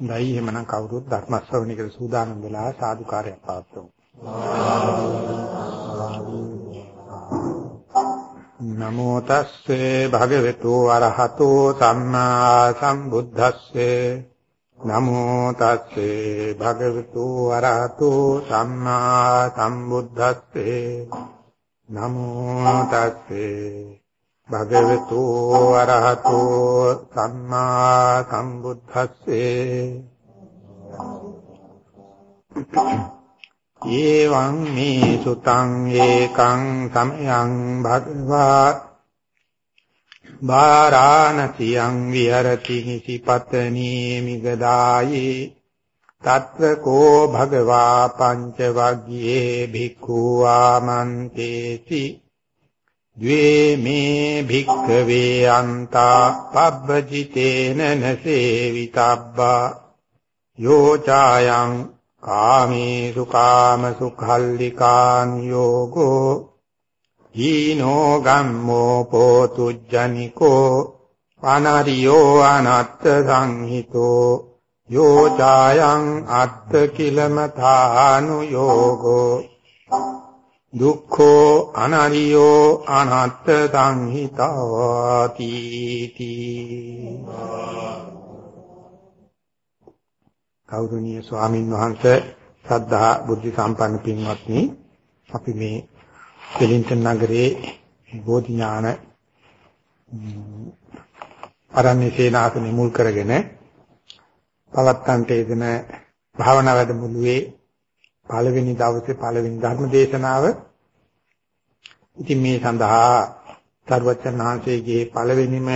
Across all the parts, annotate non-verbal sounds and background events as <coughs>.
දැයි එහෙමනම් කවුරුත් ධර්ම ශ්‍රවණයකට සූදානම් වෙලා සාදුකාරයක් පවත්වමු. නමෝ තස්සේ භගවතු අරහතෝ සම්මා සම්බුද්දස්සේ. නමෝ තස්සේ භගවතු අරහතෝ සම්මා සම්බුද්දස්සේ. නමෝ තස්සේ භගවතු අරහතෝ සම්මා සම්බුද්දස්සේ. ඒවං මේ සුතං ඒකං සමයං භගවා බාරාණසියං විහෙරති නිසිපතනී මිගදායේ. තත්වකෝ භගවා පංච වග්ගේ භික්ඛු ආමන්තේති ද්වේ මේ භික්ඛවේ අන්තා පබ්බජිතේන නසේවිතබ්බා යෝ චායං කාමේසු කාම සුඛල්ලිකාන් යෝගෝ ඊනෝ ගම්මෝ පෝතුජ්ජනිකෝ අනාරියෝ අනත්ත සංහිතෝ යෝ චායං අත්ත කිලමතානු යෝගෝ දුක්ඛෝ අනරියෝ අනත්ත සංහිතාති තී. කෞරුණීය ස්වාමින් වහන්සේ සද්ධා බුද්ධ සම්පන්න පින්වත්නි අපි මේ වෙලින්ටන් නගරයේ බෝධි ඥාන අරණ්‍ය සේනාසනෙ මුල් කරගෙන පවත්තන්ට යෙදෙන භාවනා වැඩමුළුවේ පළවෙනි දවසේ පළවෙනි ධර්ම දේශනාව. ඉතින් මේ සඳහා සර්වචන් වහන්සේගේ පළවෙනිම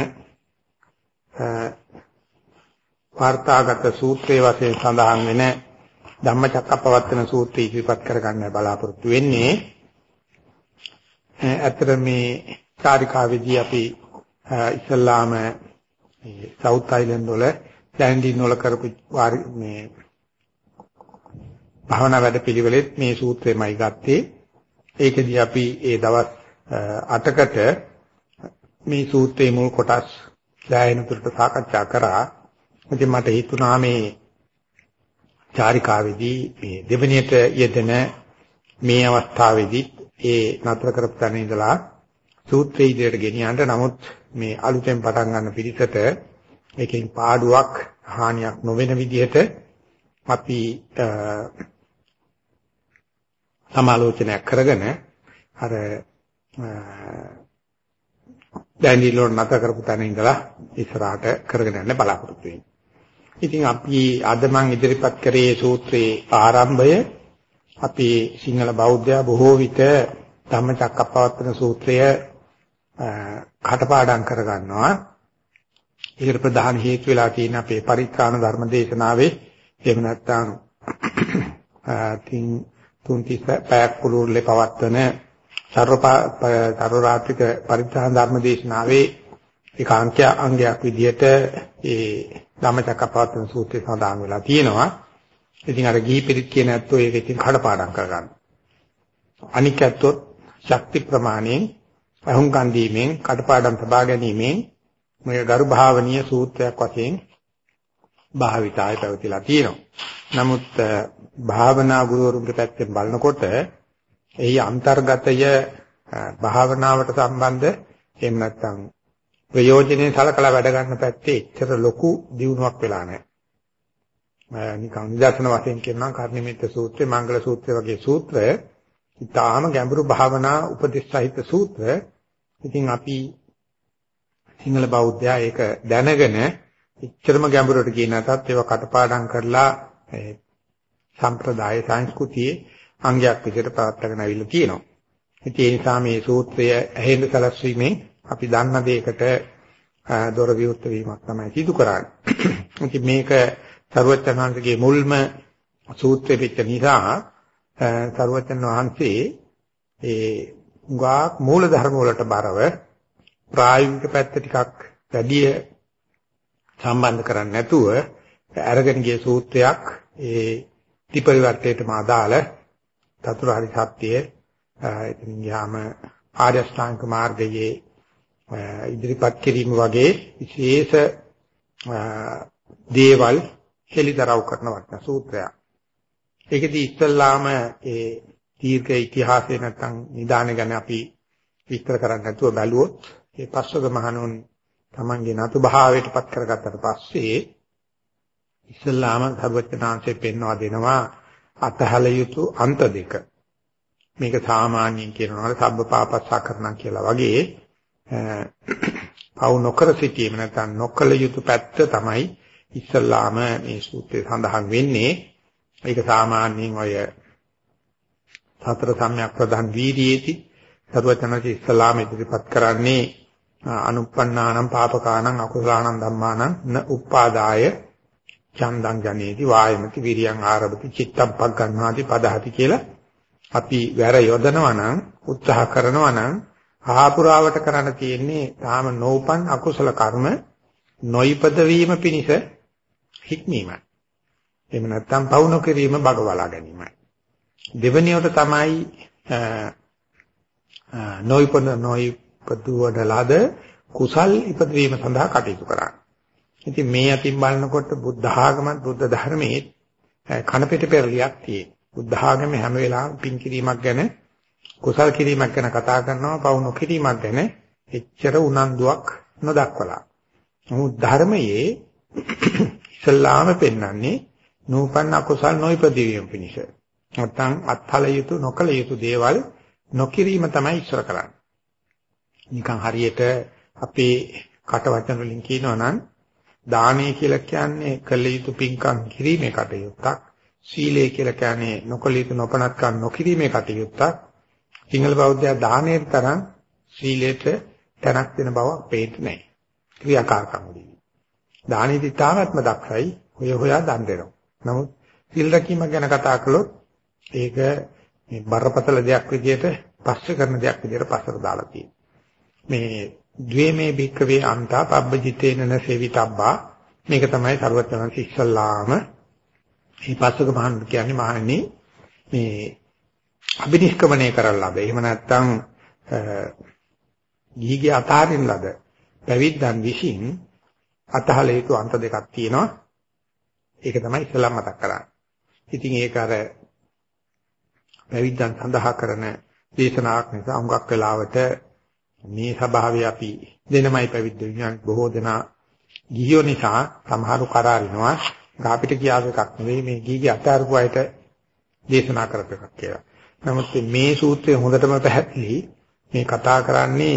වාර්තාගත සූත්‍රයේ වශයෙන් සඳහන් වෙන ධම්මචක්කප්පවත්තන සූත්‍රය ඉදිරිපත් කරගන්න බලාපොරොත්තු වෙන්නේ. ඇත්තට මේ චාරිකාවේදී අපි ඉස්ලාම සවුත් අයිලන්ඩ් වල ලැන්ඩින් වල කරපු මේ භාවනා වැඩපිළිවෙලෙත් මේ සූත්‍රෙමයි ගත්තේ. ඒකෙදී අපි ඒ දවස් 8කට මේ සූත්‍රයේ මුල් කොටස් දැයෙන තුරට සාකච්ඡා කරා. ඉතින් මට හිතුණා මේ චාරිකාවේදී මේ දෙවණියට යෙදෙන මේ අවස්ථාවේදී ඒ නතර කරපු තැන ඉඳලා සූත්‍රය ඉදිරියට ගෙනියන්න නමුත් මේ අලුතෙන් පටන් ගන්න පිළිසෙට ඒකෙන් පාඩුවක් හානියක් නොවන විදිහට අපි සමාලෝචනයක් කරගෙන අර දැන්දිලෝ නැත කරපු තැන ඉඳලා ඉස්සරහට කරගෙන යන්න බලාපොරොත්තු වෙන්නේ. ඉතින් අපි අද මම ඉදිරිපත් කරේ සූත්‍රයේ ආරම්භය අපි සිංහල බෞද්ධයා බොහෝ විට ධම්මචක්කප්පවත්තන සූත්‍රය කටපාඩම් කරගන්නවා. ඒකට ප්‍රධාන හේතු වෙලා තියෙන අපේ පරිත්‍රාණ ධර්ම දේශනාවේ එහෙම නැත්නම් තින් තුන් තිස් පැයක් කුළුල්ලේ පවත්වන සර්ව රාත්‍රික පරිත්‍රාණ ධර්ම දේශනාවේ ඒකාංකය අංගයක් විදිහට ඒ ධම්මචක්කපවත්තන සූත්‍රය සඳහන් වෙලා තියෙනවා. ඉතින් අර ගිහි පිරිත් කියන ඇත්තෝ ඒක ඉතින් කඩපාඩම් කරගන්න. අනික් ඇත්තොත් ශක්ති ප්‍රමාණයෙන් අහුම්කන් දීමෙන් කඩපාඩම් තබා ගැනීමෙන් මේ ගරු භාවනීය සූත්‍රයක් වශයෙන් භාවිතය පැවතිලා තියෙනවා. නමුත් භාවනා ගුරුවරුන්ගේ පැත්තෙන් බලනකොට එහි අන්තර්ගතය භාවනාවට සම්බන්ධ එහෙම නැත්නම් ප්‍රයෝජනේ සලකලා වැඩ ගන්න පැත්තේ එච්චර ලොකු දියුණුවක් වෙලා නැහැ. නිකන් නිදර්ශන වශයෙන් කියනවා කර්ණිමිත සූත්‍රය, මංගල සූත්‍රය වගේ සූත්‍ර ඉතාම ගැඹුරු භාවනා උපදේශ සහිත සූත්‍ර. ඉතින් අපි සිංහල බෞද්ධයා ඒක දැනගෙන එච්චරම ගැඹුරට ගියේ නැතත් ඒවා කටපාඩම් කරලා සම්ප්‍රදාය සංස්කෘතියේ අංගයක් විදිහට පවත්වාගෙන අවිල්ල තියෙනවා. ඉතින් ඒ නිසා මේ සූත්‍රය ඇහෙන්න සැලැස්වීමෙන් අපි දන්න දෙයකට දොර විවෘත වීමක් තමයි සිදු කරන්නේ. ඉතින් මේක සරුවචනාංශගේ මුල්ම සූත්‍රෙ පිට නිසා සරුවචන වහන්සේ ඒ උගාක් මූල ධර්ම වලට බරව ප්‍රායෝගික පැත්ත ටිකක් වැඩි සම්බන්ධ කරන්නේ නැතුව අරගෙන ගිය සූත්‍රයක් ඒ ත්‍රිපරිවර්තයටම අදාළ චතුරාර්ය සත්‍යය එතනින් ගියාම ආර්ය ශ්‍රාංක මාර්ගයේ ඉදිරිපත් කිරීම වගේ විශේෂ දේවල් හෙලිදරව් කරන වටන සූත්‍රයක්. ඒකෙදි ඉස්සල්ලාම ඒ දීර්ඝ ඉතිහාසය නැත්නම් නිදාන ගැන අපි විස්තර කරන්න නැතුව බැලුවොත් ඒ පස්වග මහණුන් Tamange නතු භාවයටපත් කරගත්තට පස්සේ ඉස්සල්ලාම සර්වඥාන්සේ පෙන්වා දෙනවා අතහල යුතු අන්ත දෙක. මේක සාමාන්‍යයෙන් කියනවා සබ්බපාපස්සකරණ කියලා වගේ පවු නොකර සිටීම නැත්නම් නොකල යුතු පැත්ත තමයි ඉස්සල්ලාම මේ සූත්‍රයේ සඳහන් වෙන්නේ. ඒක සාමාන්‍යයෙන් ඔය සතර සම්‍යක් ප්‍රධාන වීර්යයේදී සර්වචනසි ඉස්සලාම ඉදිරිපත් කරන්නේ අනුප්පන්නානම් පාපකානම් අකුසලානම් ධම්මානම් න උපාදාය චන්දං ජනේති වායමති විරියං ආරභති චිත්තම් පග්ගණ්ණාති පදහති කියලා අපි වැර යොදනවා නම් උත්සාහ කරනවා නම් ආපුරාවට කරන්න තියෙන්නේ තාම නෝපන් අකුසල කර්ම නොයිපද වීම පිණිස හික්මීමයි. එහෙම නැත්නම් පවුන කිරීම බගවලා ගැනීමයි. දෙවෙනියට තමයි නොයිපද නොයිපදුවඩලාද කුසල් ඉපදවීම සඳහා කටයුතු කරන්නේ. ඉතින් මේ අතින් බලනකොට බුද්ධ ආගමත් බුද්ධ ධර්මයේ කන පිට පෙරලියක් තියෙන. බුද්ධ ආගමේ හැම වෙලාවෙම පින් කිරීමක් ගැන කුසල් කිරීමක් ගැන කතා කරනවා පවු නොකිරීමක් ගැන එච්චර උනන්දුවක් නොදක්වලා. නමුත් ධර්මයේ <coughs> ඉස්ලාම පෙන්වන්නේ නූපන්න අකුසල් නොයිපදවීම පිණිස. නැත්නම් අත්හල යුතු නොකල යුතු දේවල් නොකිරීම තමයි ඉස්සර කරන්නේ. නිකන් හරියට අපේ කට වචන වලින් කියනවා නම් දානය කියලා කියන්නේ කළ යුතු පින්කම් කිරීමේ කටයුත්තක්. සීලය කියලා කියන්නේ නොකළ යුතු නොපනත්කම් නොකිරීමේ කටයුත්තක්. සිංහල බෞද්ධයා දානයේ තරම් සීලයට තැනක් දෙන බව පේන්නේ නැහැ. ක්‍රියාකාරකම් වලින්. දානෙදි තාමත්ම දක්ෂයි. ඔය හොයා දන් දෙනවා. නමුත් සිල් රැකීම ගැන කතා කළොත් ඒක මේ බරපතල දෙයක් විදිහට පස්සේ කරන දෙයක් විදිහට පස්සට දාලා තියෙනවා. මේ ද්වේමේ භික්කවේ අන්තා පබ්බජිතේන නසෙවිතබ්බා මේක තමයි සරුවචනන්ස ඉස්සල්ලාම මේ පස්සක මහන් කියන්නේ මහණෙනි මේ අබිනිෂ්ක්‍මණය කරලා ලබ. එහෙම නැත්නම් ගිහිගේ අතාරින් ලද පැවිද්දන් විසින් අතහල යුතු අන්ත දෙකක් තියෙනවා. ඒක තමයි ඉස්සලා මතක් කරන්නේ. ඉතින් ඒක අර පැවිද්දන් සඳහා කරන දේශනාවක් නිසා හුඟක් වෙලාවට මේ ස්වභාවය අපි දෙනමයි පැවිද්ද විඥාන බොහෝ දෙනා ගිහියෝ නිසා සමහරු කරාරිනවා ගාපිට කියාව එකක් නෙවෙයි මේ ගිහිගේ අතාරපු අයට දේශනා කරපු එකක් කියලා. නමුත් මේ සූත්‍රය හොඳටම පැහැදිලි මේ කතා කරන්නේ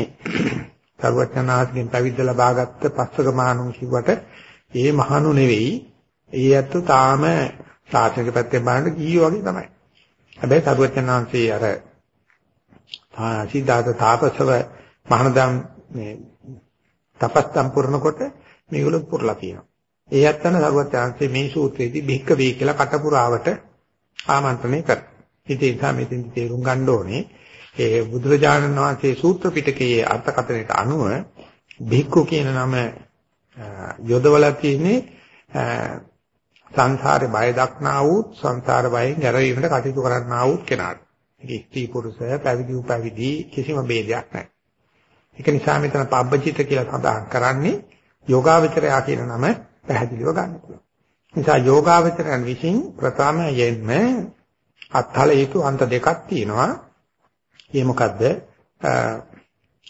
<clears throat> සර්වඥානාථගෙන් පැවිද්ද ලබාගත්ත පස්වක මහණුන් කිව්වට ඒ මහණු නෙවෙයි ඒ ඇත්ත තාම සාසනික පැත්තෙන් බලනකොට ගිහියෝ වගේ තමයි. හැබැයි සරුවචනාංශයේ අර සිද්ධාර්ථ තාපසව මහානදම් මේ තපස්තම් පුරනකොට මේගොල්ලෝ පුරලා තියෙනවා. ඒ ඇත්තන සරුවචනාංශයේ මේ සූත්‍රයේදී බික්ක වේ කියලා කටපුරාවට ආමන්ත්‍රණය කරා. ඉතින් ඒ නිසා මෙතෙන් තේරුම් ගන්න ඕනේ ඒ බුදුරජාණන් වහන්සේ සූත්‍ර පිටකයේ අර්ථකථනයට අනුව බික්කු කියන නම යොදවලා තියෙන්නේ සංසාරේ බය දක්නා වූ සංසාර බයෙන් ගැලවීමට කටයුතු කරන්නා වූ කෙනාට. ඒක ස්ත්‍රී පුරුෂ පැවිදි උපවිදි කිසිම ભેදයක් නැහැ. ඒක නිසා මෙතන පබ්බචිත කියලා සඳහන් කරන්නේ යෝගාවචරයා කියන නම පැහැදිලිව ගන්න පුළුවන්. නිසා යෝගාවචරයන් විසින් ප්‍රථමයෙන්ම අත්හල යුතු අන්ත දෙකක් තියෙනවා. ඒ මොකද්ද?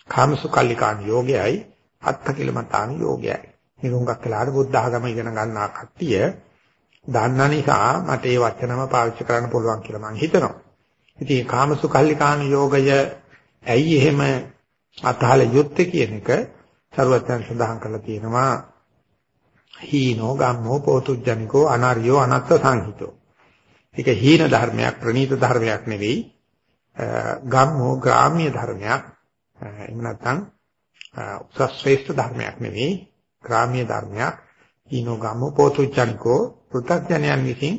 කාමසුකල්ලිකාන යෝගයයි අත්ථකිලමතාන යෝගයයි. මේක හුඟක් වෙලාවට බුද්ධ ආගම ඉගෙන ගන්නා කට්ටිය දන්න නිසා මට ඒ වචනම පාවිච්චි කරන්න පුළුවන් කියලා මම හිතනවා. ඉතින් කාමසුකල්ලිකාන යෝගය ඇයි එහෙම අතහල යුත්තේ කියන එක සරුවත්යන් සඳහන් කරලා තියෙනවා. හීනෝ ගම්මෝ පෝතුජ්ජනිකෝ අනාර්යෝ අනත්ත සංහිතෝ. ඒක හීන ධර්මයක් ප්‍රනීත ධර්මයක් නෙවෙයි. ගම්මෝ ග්‍රාම්‍ය ධර්මයක්. එහෙම නැත්නම් උසස් ශ්‍රේෂ්ඨ ධර්මයක් නෙවෙයි. ග්‍රාම්‍ය ධර්මයක්. හීනෝ ගම්මෝ පෝතුජ්ජනිකෝ පෘථග්ජනයන් විසින්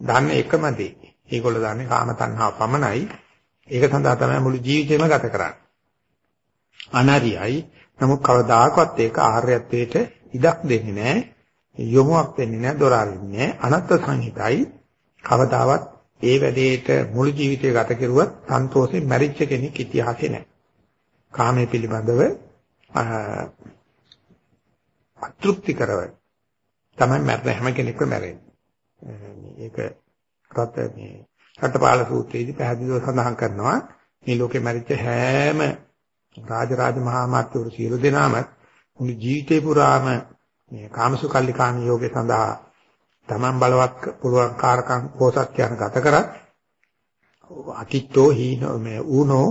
දන්න එකම දේ. ඒගොල්ලෝ දන්නේ කාම තණ්හාව පමණයි. ඒක සඳහා තමයි මුළු ජීවිතේම ගත කරන්නේ. අනාරියයි. නමුත් කවදාකවත් ඒක ආර්යත්වයට ඉඩක් දෙන්නේ නැහැ. යොමුවක් වෙන්නේ නැහැ, දොර අරින්නේ නැහැ. අනත්ත් සංහිතයි. කවදාවත් ඒ වැඩේට මුළු ජීවිතය ගත කෙරුවත් සන්තෝෂයෙන් මැරිච්ච කෙනෙක් ඉතිහාසෙ නැහැ. කාමයේ පිළිබඳව අතෘප්ති කරව තමයි මැරෙන හැම කෙනෙක්ම මැරෙන්නේ. මේක රත් මේ රටපාල සූත්‍රයේදී පැහැදිලිව සඳහන් කරනවා මේ ලෝකේ මැරිච්ච හැම රාජරාජ මහා මාත්‍යවරු සියලු දෙනාම මුළු ජීවිතේ පුරාම මේ කාමසුකල්ලිකාණ යෝගේ සඳහා තමන් බලවත් පුළුවන් කාරකම් පෝසත් යන ගත කරත් අතිත්තෝ හීන මේ ඌනෝ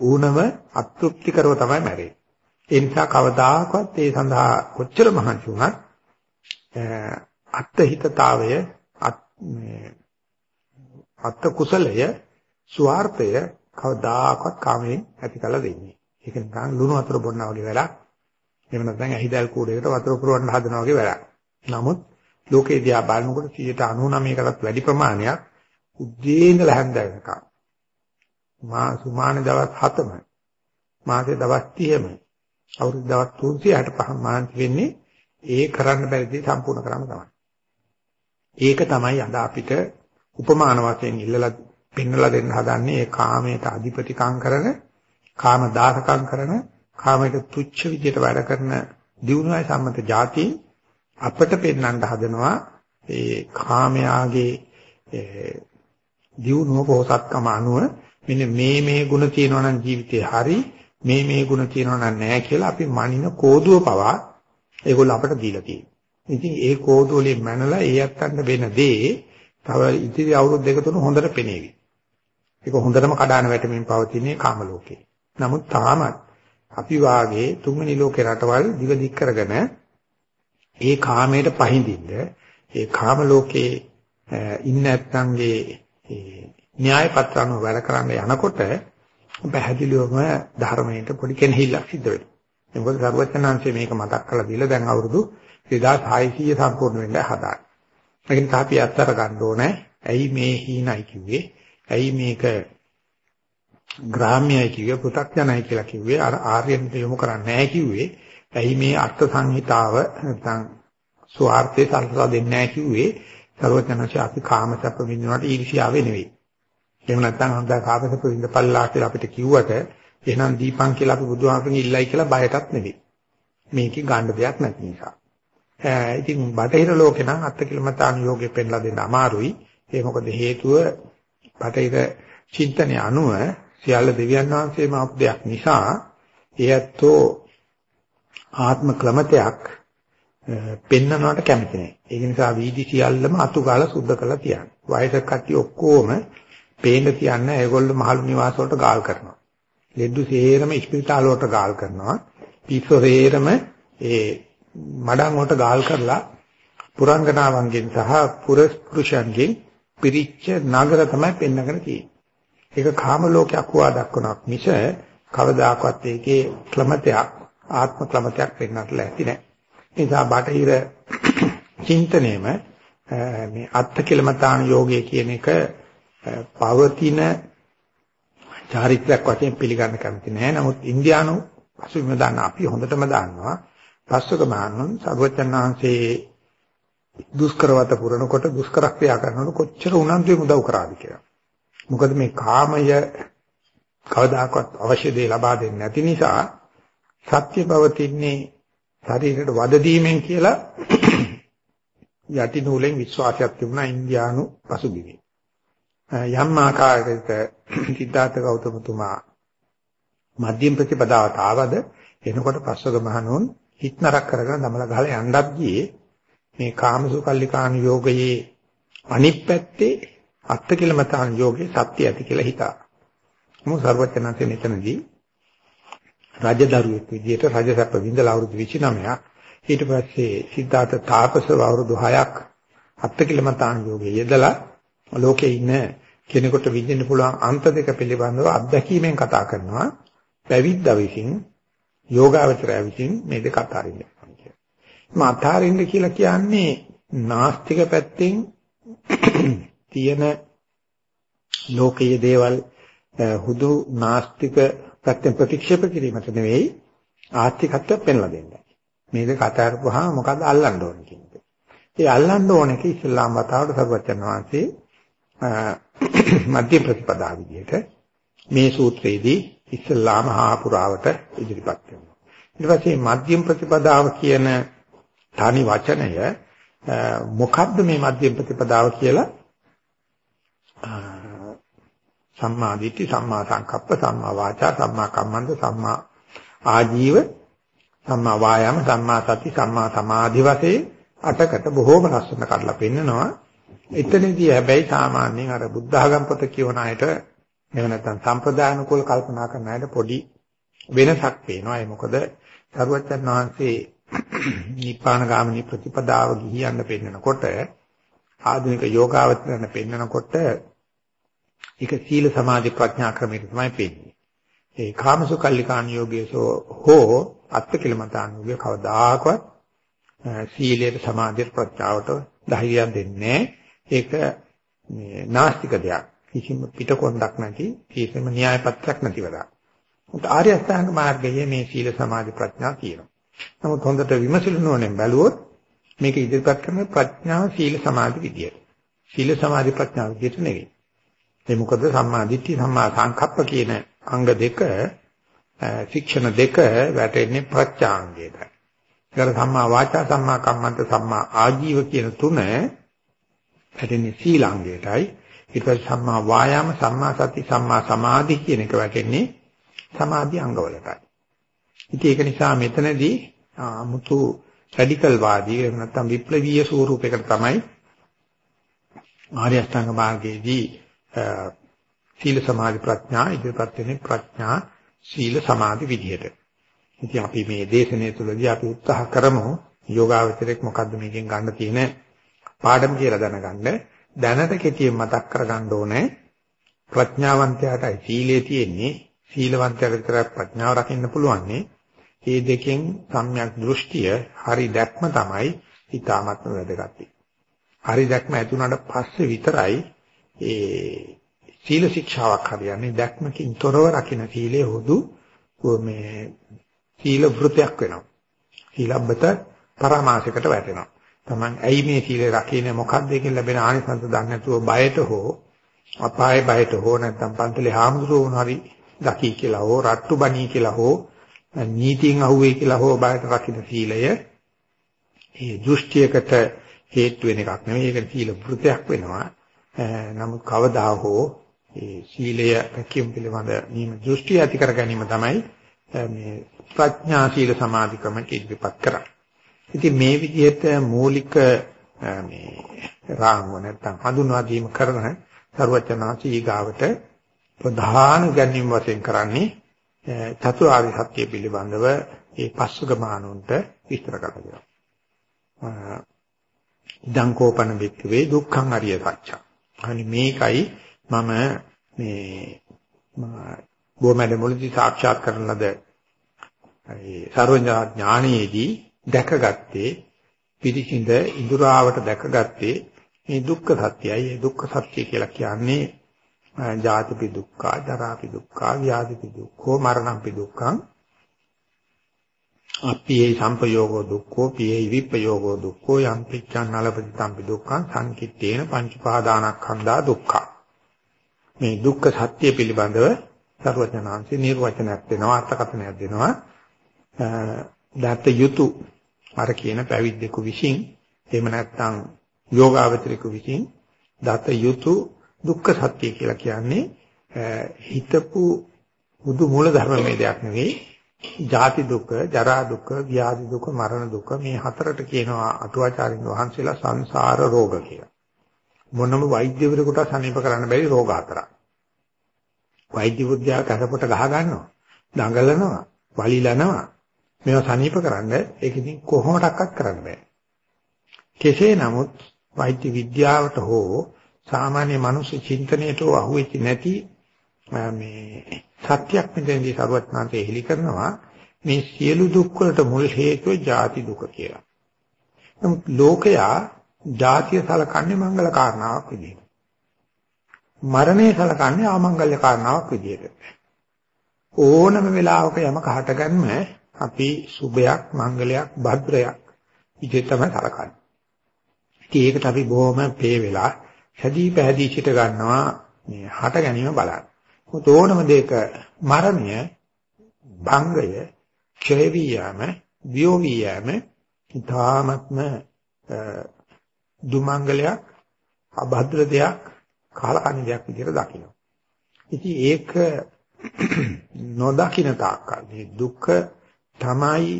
ඌනම අතෘප්ති කරව තමයි මැරෙන්නේ. ඒ නිසා කවදාකවත් ඒ සඳහා කොච්චර මහන්සි වුණත් අත්හිතතාවය අත් කුසලය ස්වార్థය කවදාකවත් කාමයෙන් ඇති කළ දෙන්නේ. ඒක නිකන් ලුණු වතුර බොන්නා වගේ වැඩක්. එහෙම නැත්නම් ඇහිදල් කූඩේකට වතුර පුරවන්න හදනවා වගේ වැඩක්. නමුත් ලෝකේ දිහා බලනකොට 99කටත් වැඩි ප්‍රමාණයක් උද්දී ඉඳලා හැන්ද වෙනකම් මා සුමාන දවස් 7ම මාසේ දවස් 30ම අවුරුදු දවස් 365 මාන්ති වෙන්නේ ඒ කරන්න බැරි දේ සම්පූර්ණ කරන්න තමයි. ඒක තමයි අද අපිට උපමාන වශයෙන් ඉල්ලලා පෙන්වලා දෙන්න හදන්නේ ඒ කාමයට අධිපතිකම් කරන කාම දාසකම් කරන කාමයට තුච්ච විදියට වැඩ කරන දිනුවයි සම්මත જાති අපට පෙන්වන්න හදනවා ඒ කාමයාගේ දියුණුව පොහසත්කම අනුව මෙන්න මේ මේ ಗುಣ තියෙනවා නම් ජීවිතේ හරි මේ මේ ಗುಣ තියෙනවා නම් නැහැ කියලා අපි මනින කෝදුව පවා ඒගොල්ලෝ අපට දීලා තියෙනවා. ඉතින් ඒ කෝදුව වලින් මැනලා ඒ අත්තන්න වෙන දේ තව ඉතිරි අවුරුදු දෙක තුන හොඳට පෙනේවි. ඒක හොඳටම කඩාන වැටෙමින් පවතින්නේ කාම ලෝකේ. නමුත් තාමත් අපි වාගේ තුන්වෙනි ලෝකේ රටවල් දිව දික් කරගෙන ඒ කාමයට පහඳින්න ඒ කාම ලෝකේ ඉන්න ඇත්තන්ගේ න්‍යාය පත්‍රano වැඩ කරන්න යනකොට පැහැදිලිවම ධර්මයට පොඩි කෙනෙහිල්ලක් සිද්ධ වෙනවා. මොකද සර්වඥාන්සේ මේක මතක් කරලා දීලා දැන් අවුරුදු 2600 සම්පූර්ණ වෙන්න හදාගන්න. ඒක නිසා අපි අත්තර ගන්න ඕනේ. ඇයි මේ හීනයි කිව්වේ? ඇයි මේක ග්‍රාම්‍යයි කිව්වේ පෘථග්ජනයි කියලා කිව්වේ? අර ආර්යන්ට යොමු කරන්නේ නැහැ කිව්වේ. ඇයි මේ අර්ථ සංහිතාව නැත්නම් ස්වార్థේ සල්සලා දෙන්නේ නැහැ කිව්වේ? සර්වඥාන්සේ අපි කාමසප්ප විඳිනවට ඊර්ෂ්‍යාවේ නෙවෙයි. එහෙම නැත්නම් හඳ කාමසප්ප විඳපල්ලා කියලා අපිට කිව්වට එහෙනම් දීපං කියලා අපි බුදුහාමගෙන් ඉල්ලයි කියලා බයටත් නෙවෙයි. මේකේ ගන්න දෙයක් නැති නිසා. ඉතින් බටහිර ලෝකේ නම් අත්කිලමතාන යෝගේ පෙන්ලා දෙන්න අමාරුයි. ඒ මොකද හේතුව බටහිර චින්තනය අනුව සියල්ල දෙවියන් වහන්සේම අප දෙයක් නිසා එයත්ෝ ආත්ම ක්‍රමතයක් පෙන්නනවට කැමති නැහැ. ඒක නිසා වීදි සියල්ලම අතු ගාලා සුද්ධ කරලා තියන්නේ. වයසක කට්ටිය ඔක්කොම පේන්න තියන්නේ ඒගොල්ලෝ මහලු නිවාස වලට ගාල් කරනවා. ලෙඩු සේරම ස්පිරිතාල වලට ගාල් කරනවා. පිස්සෝ සේරම ඒ මඩම් වලට ගාල් කරලා පුරංගනාවන්ගෙන් සහ පුරුෂයන්ගෙන් පිරිච්ච නගර තමයි පෙන්නගෙන තියෙන්නේ. ඒක කාම ලෝකයක් හොවා දක්වනක් මිස කවදාකවත් ඒකේ ක්‍රමතයක් ආත්ම ක්‍රමතයක් වෙන්නට ලැති නැහැ. ඒ නිසා බටහිර චින්තනයේම මේ අත්කිලමතාන යෝගය කියන එක පවතින චාරිත්‍රාක් වශයෙන් පිළිගන්න කැමති නැහැ. නමුත් ඉන්දියානු පසුබිම දාන්න අපි හොඳටම දන්නවා. පස්වක මහණුන් සර්වචන්නාංශේ දුෂ්කරවත පුරනකොට දුෂ්කර ක්‍රියා කරනකොට කොච්චර උනන්දුවෙන් උදව් කරාද කියලා. මොකද මේ කාමය කවදාකවත් අවශ්‍ය දේ ලබා දෙන්නේ නැති නිසා සත්‍ය පවතින්නේ ශරීරයට වද දීමෙන් කියලා <coughs> යටි නූලෙන් විශ්වාසයක් තිබුණා ඉන්දියානු පසුබිමේ. යම් ආකාරයකට <coughs> සිද්ධාර්ථ ගෞතමතුමා මධ්‍යම ප්‍රතිපදාවට ආවද එනකොට පස්වග මහණුන් හිත නරක කරගෙන දමල ගහලා යන්නත් ගියේ මේ කාමසුකල්ලිකාන යෝගයේ අනිත් පැත්තේ අත්තිකිලමතාන යෝගේ සත්‍ය ඇති කියලා හිතා. මොකද සර්වඥාන්සේ මෙතනදී රජදරුවෙක් විදිහට රජසැප විඳලා අවුරුදු 29ක් ඊට පස්සේ සිද්ධාර්ථ තාපසව අවුරුදු 6ක් අත්තිකිලමතාන යෝගේ යෙදලා ලෝකේ ඉන්න කෙනෙකුට විඳින්න පුළුවන් අන්ත දෙක පිළිබඳව අත්දැකීමෙන් කතා කරනවා පැවිද්දා විසින් යෝගාවචරය විසින් මේ දෙක අතරින් කියනවා. මම අතරින් කියලා කියන්නේ නාස්තික පැත්තෙන් <clears throat> තියෙන ලෝකයේ දේවල් හුදු නාස්තික පැත්තෙන් ප්‍රතික්ෂේප කිරීමට නෙවෙයි ආස්තිකත්වය පෙන්ලා දෙන්නේ. මේ දෙක අතරපුවාම මොකද්ද අල්ලන්න ඕනේ කියන එක. ඒ අල්ලන්න ඕනේ කි ඉස්ලාම් වතාවට සර්වචන් වහන්සේ <clears throat> මධ්‍ය ප්‍රතිපදා විදිහට මේ සූත්‍රයේදී ඉස්ලාම හාපුරාවට ඉදිරිපත් කරනවා. ඊට පස්සේ මධ්‍යම ප්‍රතිපදාව කියන තනි වචනය මොකද්ද මේ මධ්‍යම ප්‍රතිපදාව කියලා? සම්මා දිට්ඨි සම්මා සංකප්ප සම්මා වාචා සම්මා කම්මන්ත සම්මා ආජීව සම්මා වායාම සම්මා සති සම්මා සමාධි වශයෙන් අටකට බොහෝම ලස්සන කරලා පෙන්නනවා. එතනදී හැබැයි සාමාන්‍යයෙන් අර බුද්ධ ආගම් පොත කියවන අයට එහෙම නැත්නම් සම්ප්‍රදාන කුල කල්පනා කරන අයට පොඩි වෙනසක් පේනවා. ඒ මොකද සරුවච්චන් වහන්සේ නිපාන ගාමිනී ප්‍රතිපදාව ගිහියන්න පෙන්නකොට ආධුනික යෝගාවචරණ පෙන්නකොට ඒක සීල සමාධි ප්‍රඥා ක්‍රමයක තමයි පෙන්නේ. ඒ කාමසුකල්ලිකාණ යෝගයේසෝ හෝ අත්තිකිලමතාන් යෝගය කවදාකවත් සීලයට සමාධියට ප්‍රඥාවට ධෛර්යයක් දෙන්නේ ඒක මේ නාස්තික දෙයක්. කිසිම පිටකොන්දක් නැති කිසිම න්‍යාය පත්‍රයක් නැතිවලා. උත් ආර්ය අෂ්ටාංග මාර්ගයේ මේ සීල සමාධි ප්‍රඥා තියෙනවා. නමුත් හොඳට විමසලනෝනෙන් බැලුවොත් මේක ඉදිරිපත් කරන ප්‍රඥාව සීල සමාධි විදියට. සීල සමාධි ප්‍රඥා විදියට නෙවෙයි. ඒ මොකද සම්මා දිට්ඨි සම්මා සංකප්ප කියන අංග දෙක ශික්ෂණ දෙක වැටෙන්නේ ප්‍රත්‍යාංගයට. ඒකට සම්මා වාචා සම්මා කම්මන්ත සම්මා ආජීව කියන තුන වැටෙන්නේ සීලාංගයටයි. ඊට පස්සේ සම්මා වායාම සම්මා සති සම්මා සමාධි කියන එක වැටෙන්නේ සමාධි අංගවලටයි. ඉතින් ඒක නිසා මෙතනදී 아무තු රැඩිකල් වාදී එහෙම නැත්නම් විප්ලවීය ස්වරූපයකට තමයි ආර්ය අෂ්ටාංග මාර්ගයේදී සීල සමාධි ප්‍රඥා ඉදිරිපත් වෙන්නේ ප්‍රඥා සීල සමාධි විදිහට. ඉතින් අපි මේ දේශනාව තුළදී අපි උත්සාහ කරමු යෝගාවචරයක් මොකද්ද මේකෙන් ගන්න තියෙන පාඩම කියලා දැනගන්න. දැනට කෙටියෙන් මතක් කරගන්න ඕනේ ප්‍රඥාවන්තයාටයි සීලේ තියෙන්නේ සීලවන්තයාට විතරක් ප්‍රඥාව රකින්න පුළුවන්නේ. මේ දෙකෙන් සම්‍යක් දෘෂ්ටිය හරි දැක්ම තමයි ඊටාත්ම වැදගත්. හරි දැක්ම ඇති වුණාට පස්සේ විතරයි ඒ සීල ශික්ෂාවක් හරියන්නේ දැක්මකින් තොරව රකින්න සීලේ හුදු මේ සීල වෘතයක් වෙනවා. සීලබ්බත පරමාසයකට වැටෙනවා. Taman ඇයි මේ සීලය රකින්නේ මොකක්ද ඒකෙන් ලැබෙන ආනිසංස දන්නේ නැතුව බයට හෝ අපායේ බයට හෝ නැත්නම් පන්තලේ හාමුදුරුවෝ හරි දකි කියලා හෝ රට්ටු බණී කියලා හෝ නීතියෙන් අහුවේ කියලා හෝ බයට රකින්න සීලය ඒ දෘෂ්ටියකට හේතු වෙන එකක් නෙමෙයි ඒක සීල වෘතයක් වෙනවා. නමුත් කවදා හෝ ඒ සීලය රැකීම පිළිබඳ නියම දෘෂ්ටි ඇති කර ගැනීම තමයි මේ ප්‍රඥා සීල සමාධි ක්‍රම ඉදිරිපත් කරන්නේ. ඉතින් මේ විදිහට මූලික මේ රාමුව නැත්තම් හඳුන්වා දීම කරන ਸਰවචනාසී ගාවට ප්‍රධාන ගැනීම වශයෙන් කරන්නේ චතුරාර්ය සත්‍ය පිළිබඳව ඒ පස්වග මානුන්ට විස්තර කරනවා. දංකෝපන වික්කවේ දුක්ඛං අරිය සත්‍යං. අනි මේකයි මම මේ බොමැඩ මුලදී සාක්ෂාත් කරන ලද ඒ සර්වඥා ඥානයේදී දැකගත්තේ පිරිසිඳ ඉඳුරාවට දැකගත්තේ මේ දුක්ඛ සත්‍යයි. ඒ දුක්ඛ සත්‍ය කියලා කියන්නේ ජාතිපි දුක්ඛ, ජරාපි දුක්ඛ, ව්‍යාධිපි දුක්ඛ, මරණම්පි දුක්ඛං. අප්පියේ සම්පයෝගෝ දුක්ඛෝ පියේ විප්පයෝගෝ දුක්ඛෝ යම් පිච්ඡන් නලපතිතම්පි දුක්ඛං සංකිට්ඨේන පංච පාදානස්කන්ධා දුක්ඛ. මේ දුක්ඛ සත්‍ය පිළිබඳව සර්වඥාන්සේ නිර්වචනයක් දෙනවා අර්ථකථනයක් දෙනවා. දත යුතු අර කියන පැවිද්දෙකු විසින් එහෙම නැත්නම් යෝගාවචරිකු විසින් දත යුතු දුක්ඛ සත්‍ය කියලා කියන්නේ හිතපු බුදු මූල ධර්ම මේ දෙයක් නෙවෙයි ජාති දුක, ජරා දුක, ව්‍යාධි දුක, මරණ දුක මේ හතරට කියනවා අටුවාචාරින් වහන්සේලා සංසාර රෝග කියලා. මොනම වෛද්‍යවරයෙකුට සනීප කරන්න බැරි රෝග හතරක්. වෛද්‍ය විද්‍යාව කරපොට ගහ ගන්නවා. දඟලනවා, වලිලනවා. මේවා සනීප කරන්න ඒක ඉතින් කොහොමඩක්වත් කරන්න බෑ. කෙසේ නමුත් වෛද්‍ය විද්‍යාවට හෝ සාමාන්‍ය මනුෂ්‍ය චින්තනයට අහුවෙච්ච නැති මේ සත්‍යක් මෙතනදී සරුවත්නාන්තේ හෙලි කරනවා මේ සියලු දුක් වලට මුල් හේතුව ජාති දුක කියලා. නමුත් ලෝකයා ජාතිය සලකන්නේ මංගල කාරණාවක් විදිහට. මරණය සලකන්නේ ආමංගල්‍ය කාරණාවක් විදිහට. ඕනම වෙලාවක යමක හටගන්න අපි සුභයක් මංගලයක් භද්‍රයක් විදිහට තමයි සලකන්නේ. ඉතින් ඒකට අපි බොහොම පේ වෙලා හැදී පැහැදී සිට ගන්නවා මේ හට ගැනීම බලන්න. මොකද ඕනම දෙයක මරණය භංගය ක්ෂය වියම වියෝ වියම ඊ타ත්ම දුමංගලයක් අභද්‍ර දෙයක් කාලකන්ණි දෙයක් විදිහට දකිනවා. ඉතින් ඒක <clears throat> නොදකින තාක්කල් මේ දුක තමයි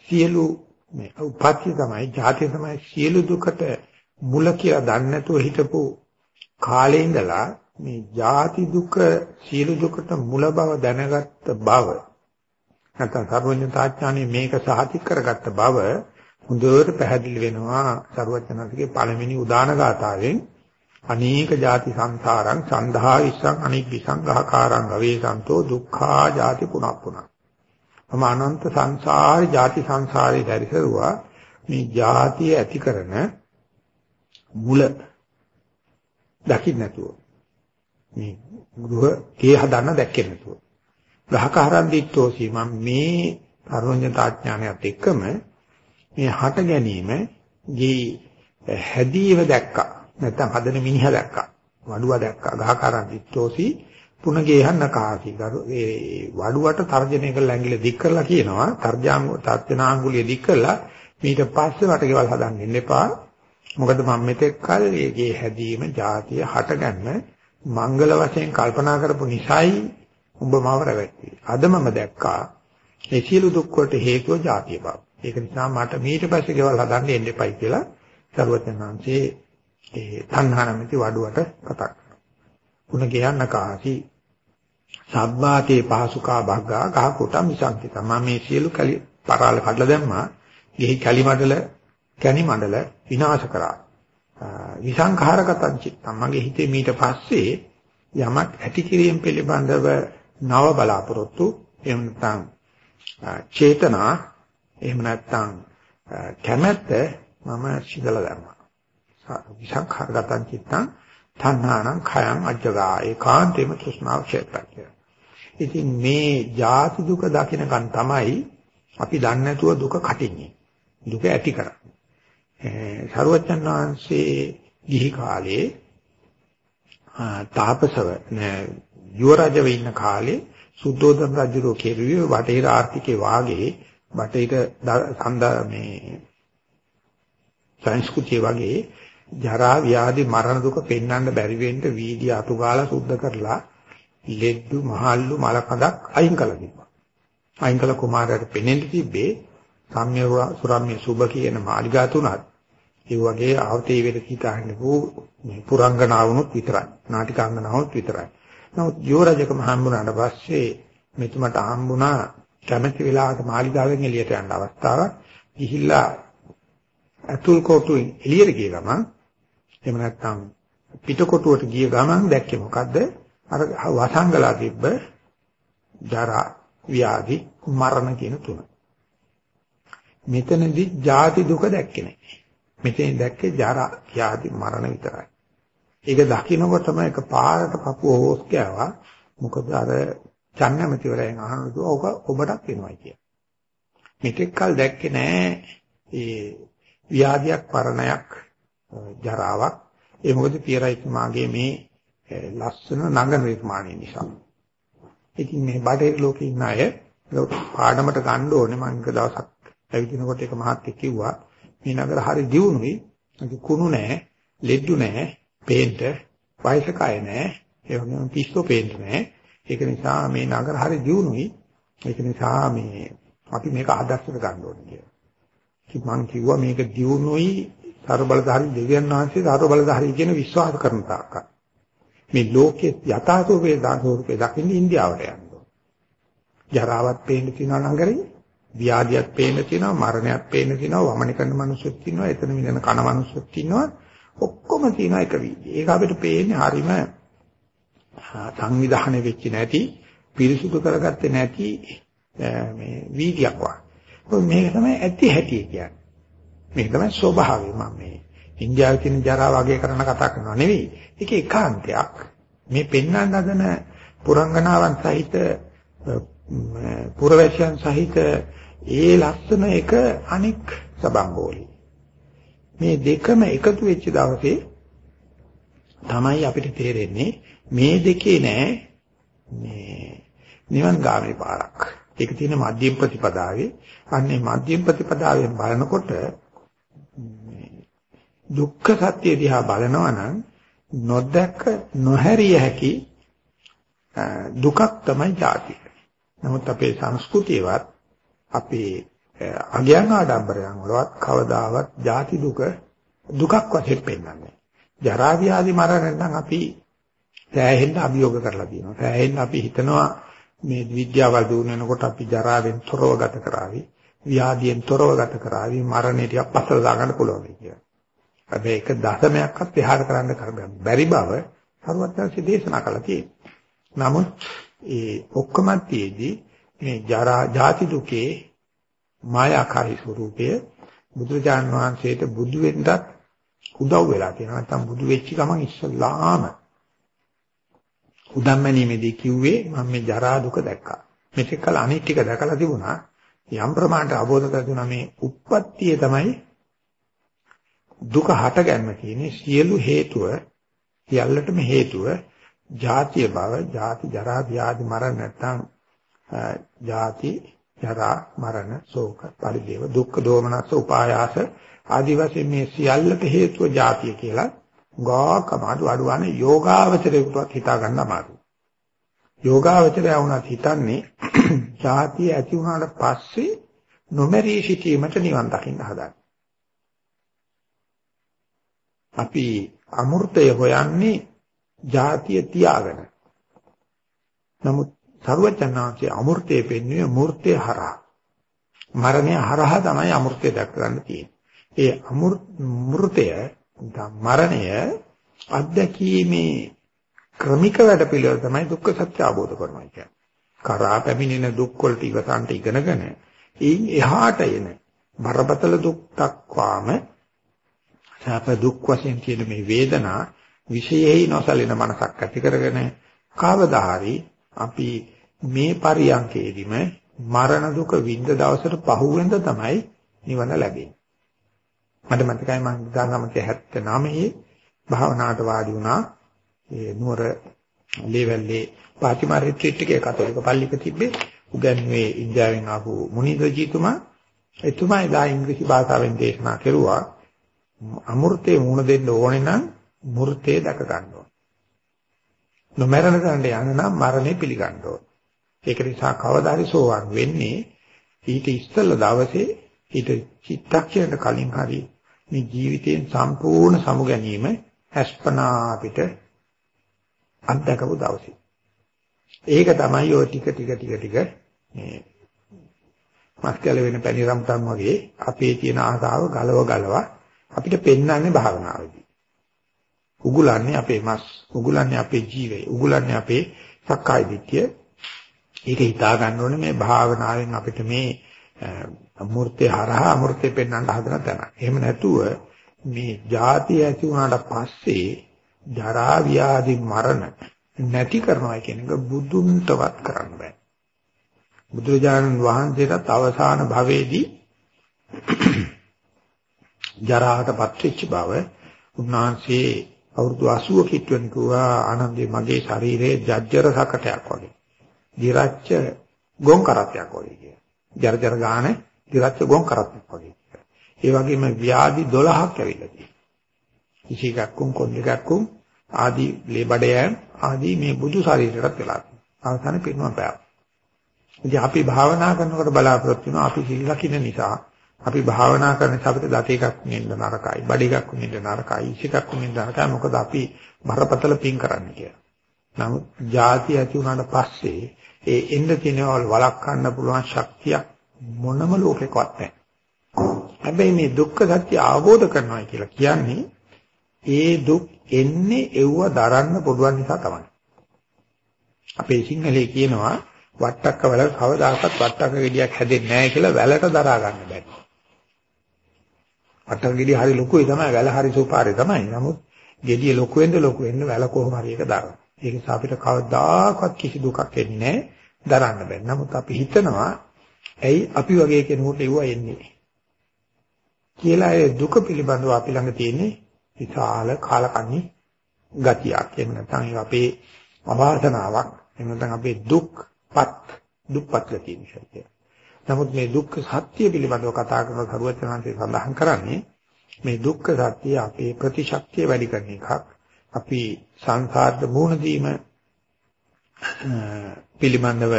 සියලු මේ උපත්ති තමයි ජාතිය තමයි සියලු දුකට මුල කියලා දන්නේ නැතුව හිටපු කාලේ ඉඳලා මේ ජාති දුක සීල දුකට මුල බව දැනගත්ත බව නැත්නම් සර්වඥතාඥානේ මේක සාහිත කරගත්ත බව හොඳට පැහැදිලි වෙනවා සර්වඥාතිගේ පළවෙනි උදාන ගාථාවෙන්. අනේක ಜಾති සංසාරං සන්ධා විසං අනිබ්බිසං ගහකාරං අවේසන්තෝ දුක්ඛා ಜಾති පුනප්පුනා. මම අනන්ත සංසාරේ ಜಾති සංසාරේ දැරිසරුවා. මේ ಜಾතිය ඇති කරන මුල දකින්න නැතුව. මේ ගෘහ ගේ හදන්න දැක්කේ නැතුව. ගහකාරන් දිට්ඨෝසි මම මේ අරෝඤ්‍යතාඥානයත් එක්කම මේ හට ගැනීම ගේ හැදීව දැක්කා. නැත්නම් හදන මිනිහා දැක්කා. වඩුවා දැක්කා. ගහකාරන් දිට්ඨෝසි පුනගේහන්න කාසි ඒ වඩුවට තර්ජනය කරලා ඇඟිල්ල දික් කරලා කියනවා. තර්ජාංග තර්ජනාංගුලිය දික් කරලා ඊට පස්සේ වටකේවල් හදන්න ඉන්න එපා. මොකද මම මෙතෙක් කල් ඒකේ හැදීම જાතිය හටගන්න මංගල වශයෙන් කල්පනා කරපු නිසායි උඹ මාව රැවට්ටි. අද මම දැක්කා ඒ සියලු දුක් වලට හේතුව જાතිය බව. ඒක නිසා මට මීට පස්සේ ගෙවල් හදන්න එන්න එපයි කියලා සර්වඥාන්සේ ඒ තණ්හා නැමැති වඩුවට කතා කරනවා. උණ කියන්න කාසි සබ්බාතේ පහසුකා භග්ගා ගහ කොට මිසන්ති තමයි මේ සියලු කලි පරාල කඩලා දැම්මා. ගෙහි කලි මඩල කැණි මඩල විනාශ කරා. විසංඛාරගතං චිත්තම් මගේ හිතේ මීට පස්සේ යමක් ඇති කිරීම පිළිබඳව නව බලාපොරොත්තු එහෙම නැත්නම් චේතනා එහෙම නැත්නම් කැමැත්ත මම සිදලා දැම්මා. විසංඛාරගතං චිත්තං තණ්හානං khයං අජ්ජගා ඒකාන්තේම තෘෂ්ණාව ක්ෂේත්‍රය. ඉතින් මේ ජාති දුක දකින්නකන් තමයි අපි දන්නේ නැතුව දුක කටින්නේ. දුක ඇති කරන්නේ. සරුවච්චන් වහන්සේ ගිහි කාලේ තාපසව යුවරජව ඉන්න කාලේ සුද්ධෝදන රජුරෝ කෙරුවේ බටහිර ආර්ථිකේ වාගේ බටහිර සඳ මේ සංස්කෘතිය වගේ ජරා ව්‍යාධි මරණ දුක පෙන්වන්න බැරි වෙන්න වීඩිය අතු ගාලා සුද්ධ කරලා ලෙඩ්ඩු මහල්ලු මලකඳක් අයින් කළා තිබ්බා. අයින් කළ කුමාරයාට පෙනෙන්න තිබ්බේ සම්ම්‍ය සුරම්‍ය සුභ කියන මාලිගා තුනත් ඒ වගේ ආවතේ වෙල කීතාන්නකෝ මේ පුරංගනාවුනුත් විතරයි. නාටිකාංගනාවුත් විතරයි. නමුත් යෝරජකම හම්බුනාට පස්සේ මෙතුමට හම්බුණා කැමැති වෙලාවට මාලිගාවෙන් එළියට යන්න අවස්ථාවක්. ගිහිල්ලා අතුල් කොටුවෙන් එළියට ගිය ගමන් එහෙම නැත්නම් පිටකොටුවට ගිය ගමන් දැක්කේ මොකද්ද? අර වසංගලා තිබ්බ ජරා ව්‍යාධි මරණ කියන තුන. මෙතනදී ජාති දුක දැක්කේ නැහැ. මෙතෙන් දැක්කේ ජරා ව්‍යාධි මරණ විතරයි. ඒක දකින්නකොටම එක පාරට පපුව හොස් ගෑවා. මොකද අර චන්නමතිවරයන් අහනවා ඔක ඔබටත් වෙනවා කිය. මෙතෙක් කල දැක්කේ නෑ ඒ ව්‍යාධියක් පරණයක් ජරාවක්. ඒ මොකද පියරයිත් මාගේ මේ ලස්සන නගර නිර්මාණය නිසා. ඉතින් මේ බටහිර ලෝකේ ඉන්න අය පාඩමට ගන්න ඕනේ මම එක දවසක් ඇවිදිනකොට එක මහත්තයෙක් කිව්වා මේ නගර හරි දියුණුයි. කුණු නැහැ, ලෙඩ්ඩු නැහැ, පේන්න, වයසක අය නැහැ, ඒ වගේම පිස්සෝ පේන්න නැහැ. ඒක නිසා මේ නගර හරි දියුණුයි. ඒක නිසා මේ අපි මේක ආදර්ශයට ගන්න ඕනේ කියලා. ඉතින් මම කිව්වා මේක දියුණුයි සර්වබලධාරී දෙවියන් වහන්සේ සර්වබලධාරී කියන විශ්වාස කරන තාක්ක. මේ ලෝකේ යථා ස්වභාවයේ දානෝරූපේ දකින්න ඉන්දියාවට යන්න ඕන. ජරාවත් පේන්න තියනවා නගරේ. ව්‍යාධියක් පේන්න තියෙනවා මරණයක් පේන්න තියෙනවා වමන කරන මිනිස්සුත් ඉන්නවා එතන මිදෙන කන මිනිස්සුත් ඉන්නවා ඔක්කොම තියෙනවා එක වීදි. ඒක අපිට පේන්නේ හරීම සංවිධානය වෙච්ච නැති පිරිසුදු කරගත්තේ නැති මේ වීදියක් වගේ. මේක තමයි ඇති හැටි කියන්නේ. මේක තමයි ස්වභාවය මම මේ ඉන්දියාවේ තියෙන ජරාව වගේ කරන කතා කරනවා නෙවෙයි. ඒක ඒකාන්තයක්. මේ පෙන්වන්න හදන පුරංගනාවන් සහිත පුරවැසියන් සහිත ඒ ලස්සන එක අනික් සබංගෝලි. මේ දෙකම එකතු වෙච්ච දවසේ තමයි අපිට තේරෙන්නේ මේ දෙකේ නෑ මේ නිවන් ගාමී පාරක්. ඒක තියෙන මධ්‍යම ප්‍රතිපදාවේ අන්නේ මධ්‍යම ප්‍රතිපදාවෙන් බලනකොට දුක්ඛ සත්‍ය දිහා බලනවා නම් නොදැක නොහැරිය හැකි දුකක් තමයි ජාතිය. නමුත් අපේ සංස්කෘතියවත් අපේ eh, අගයන් ආඩම්බරයන් වලවත් කවදාවත් ජාති දුක දුකක් වශයෙන් පෙන්වන්නේ. ජරා ව්‍යාධි මරණ නම් අපි සෑහෙන්න අභියෝග කරලා තියෙනවා. සෑහෙන්න අපි හිතනවා මේ විද්‍යාවල් දුන්නනකොට අපි ජරාවෙන් තොරව ගත කරાવી, ව්‍යාධියෙන් තොරව ගත කරાવી, මරණය ටිකක් පස්සට දාගන්න පුළුවන් කියලා. හැබැයි ඒක දශමයක්වත් එහාට කරන්න බැරි බව සරුවත්යන්සේ දේශනා කළා තියෙනවා. නමුත් ඒ ඔක්කොමත්යේදී මේ ජරා ජාති දුකේ මායාකාරී ස්වરૂපය බුදුරජාන් වහන්සේට බුදු වෙන්නත් උදව් වෙලා තියෙනවා. නැත්නම් බුදු වෙච්ච ගමන් ඉස්සල්ලාම උදම්මැනීමේදී කිව්වේ මම මේ ජරා දුක දැක්කා. මේක කල අනිත් ටික දැකලා තිබුණා. යම් ප්‍රමාණයට අවබෝධ කරගන්නා මේ උප්පත්තිය තමයි දුක හටගන්න කියන්නේ සියලු හේතුව සියල්ලටම හේතුව ජාතිය බව, ජාති ජරා ව්‍යාධි මරණ නැත්නම් ජාති ජරා මරණ ශෝක පරිදේව දුක්ඛ දෝමනස්ස උපායාස ආදි වශයෙන් මේ සියල්ලට හේතුව ජාතිය කියලා ගාක අමාරු අඩුවන්නේ යෝගාවචරයකටවත් හිතා ගන්න අමාරුයි. යෝගාවචරය වුණත් හිතන්නේ <clears throat> ජාතිය ඇති වුණාට පස්සේ නොමරී සිටීමට නිවන් දකින්න හදන්නේ. අපි අමෘතය හොයන්නේ ජාතිය තියාගෙන. නමුත් සර්වචනාංශයේ අමෘතය පෙන්වන්නේ මූර්තය හරහා. මරණය හරහා තමයි අමෘතය දක්ව ගන්න තියෙන්නේ. ඒ අමෘතය මරණය අත්දැකීමේ ක්‍රමික වැඩ පිළිවෙල තමයි දුක්ඛ සත්‍ය අවබෝධ කරනවා කියන්නේ. කරා පැමිණෙන දුක් වලට ඉවසන්ට ඉගෙනගෙන එයින් එහාට එන බරපතල දුක් දක්වාම සාප දුක් වශයෙන් කියන මේ වේදනා විශේෂයි නොසලින මනසක් ඇති කරගෙන කවදා අපි මේ පරියන්කේදීම මරණ දුක විඳ දවසට පහුවෙන්ද තමයි නිවන ලැබෙන්නේ. මට මතකයි මම 1979 භාවනාවට වාඩි වුණා. ඒ නුවර ලේවැල්ලේ පාතිමා රිට්‍රීට් එකේ කතෝලික පල්ලියක තිබ්බේ උගන්වන්නේ ඉන්දියාවෙන් ආපු මුනිදජීතුමා එතුමා එදා ඉංග්‍රීසි භාෂාවෙන් දේශනා කරුවා අමෘතේ මුණ දෙන්න ඕනේ නම් මූර්තේ දැක ගන්න ඕන. නොමරණ ගන්න යන නම් මරණය පිළිගන්න ඕන. ඒක නිසා කවදා හරි සෝවන් වෙන්නේ ඊට ඉස්සෙල්ලා දවසේ ඊට චිත්තක්ෂණයට කලින් හරි මේ ජීවිතයෙන් සම්පූර්ණ සමු ගැනීම හැස්පනා අපිට අත්දකපු දවසේ. ඒක තමයි ඔය ටික ටික ටික ටික මේ මස්කල වෙන පැණි රම්තන් වගේ අපේ තියෙන ආසාව ගලව ගලව අපිට පෙන්වන්නේ භාවනාවේදී. උගුලන්නේ අපේ මස්, උගුලන්නේ අපේ ජීවය, උගුලන්නේ අපේ සක්කාය දිට්ඨිය. ඒක හිතා ගන්න ඕනේ මේ භාවනාවෙන් අපිට මේ අමූර්තේ හරහා අමූර්තේ පෙන්වන්න හදන තැන. එහෙම නැතුව මේ ಜಾති ඇති වුණාට පස්සේ ජරා ව්‍යාධි මරණ නැති කරනවා කියන එක බුදුන්ටවත් කරන්න බෑ. බුදුරජාණන් වහන්සේට අවසාන භවයේදී <clears throat> ජරාටපත් වෙච්ච බව උන්වහන්සේ අවුරුදු 80 කිට්ටුවෙන් කිව්වා ආනන්දේ මගේ ශරීරයේ ජජ්ජර සකටයක් වගේ. දිරච්ච ගොන් කරත්තයක් වගේ කියලා. ජරජර ගාන දිරච්ච ගොන් කරත්තයක් වගේ. ඒ වගේම ව්‍යාධි 12ක් ඇවිල්ලා තියෙනවා. ඉසිකක්කුම් කොණ්ඩකක්කුම් ආදී ලේබඩයන් ආදී මේ බුදු ශරීරයටත් වෙලා තියෙනවා. අවසානයේ පිරුණා බෑ. ඉතින් අපි භාවනා කරනකොට බලාපොරොත්තු වෙනවා අපි සිල් ලකින නිසා අපි භාවනා කරන නිසා අපිට දත එකක් වෙන්න නරකයි, බඩ එකක් වෙන්න නරකයි, ඉසිකක් වෙන්න නරකයි. මොකද අපි බරපතල පින් කරන්නේ කියලා. නමුත් ಜಾති ඇති වුණාට පස්සේ ඒ එන්න තියෙනවල් වළක්වන්න පුළුවන් ශක්තිය මොනම ලෝකෙකවත් නැහැ. හැබැයි මේ දුක්ඛ සත්‍ය අවබෝධ කරනවා කියලා කියන්නේ ඒ දුක් එන්නේ එව්ව දරන්න පුළුවන් නිසා තමයි. අපේ සිංහලේ කියනවා වට්ටක්ක වල කවදාකවත් වට්ටක්ක ගෙඩියක් හැදෙන්නේ නැහැ කියලා වැලට දරා ගන්න බෑ. වට්ටක්ක ගෙඩිය හරි ලොකුයි තමයි වැල හරි සුපාරේ තමයි. නමුත් ගෙඩිය ලොකු වෙන්න ලොකු වෙන්න වැල කොහොම හරි එක දරනවා. ඒක නිසා අපිට කවදාකවත් කිසි දුකක් එන්නේ දරන්න බෑ. නමුත් අපි හිතනවා ඇයි අපි වගේ කෙනෙකුට ඒව එන්නේ කියලා ඒ දුක පිළිබඳව අපි ළඟ තියෙන්නේ විශාල කාලකන්ණි ගතියක්. එහෙම නැත්නම් අපේ අවාසනාවක්. එහෙම නැත්නම් අපේ දුක්පත් දුක්පත් ගතිය නිසා. නමුත් මේ දුක්ඛ සත්‍ය පිළිබඳව කතා කරන කරුවචනන්සේ සඳහන් කරන්නේ මේ දුක්ඛ සත්‍ය අපේ ප්‍රතිශක්තිය වැඩි කරන එකක්. අපි සංසාරද මුහුණ දීම පිළිබඳව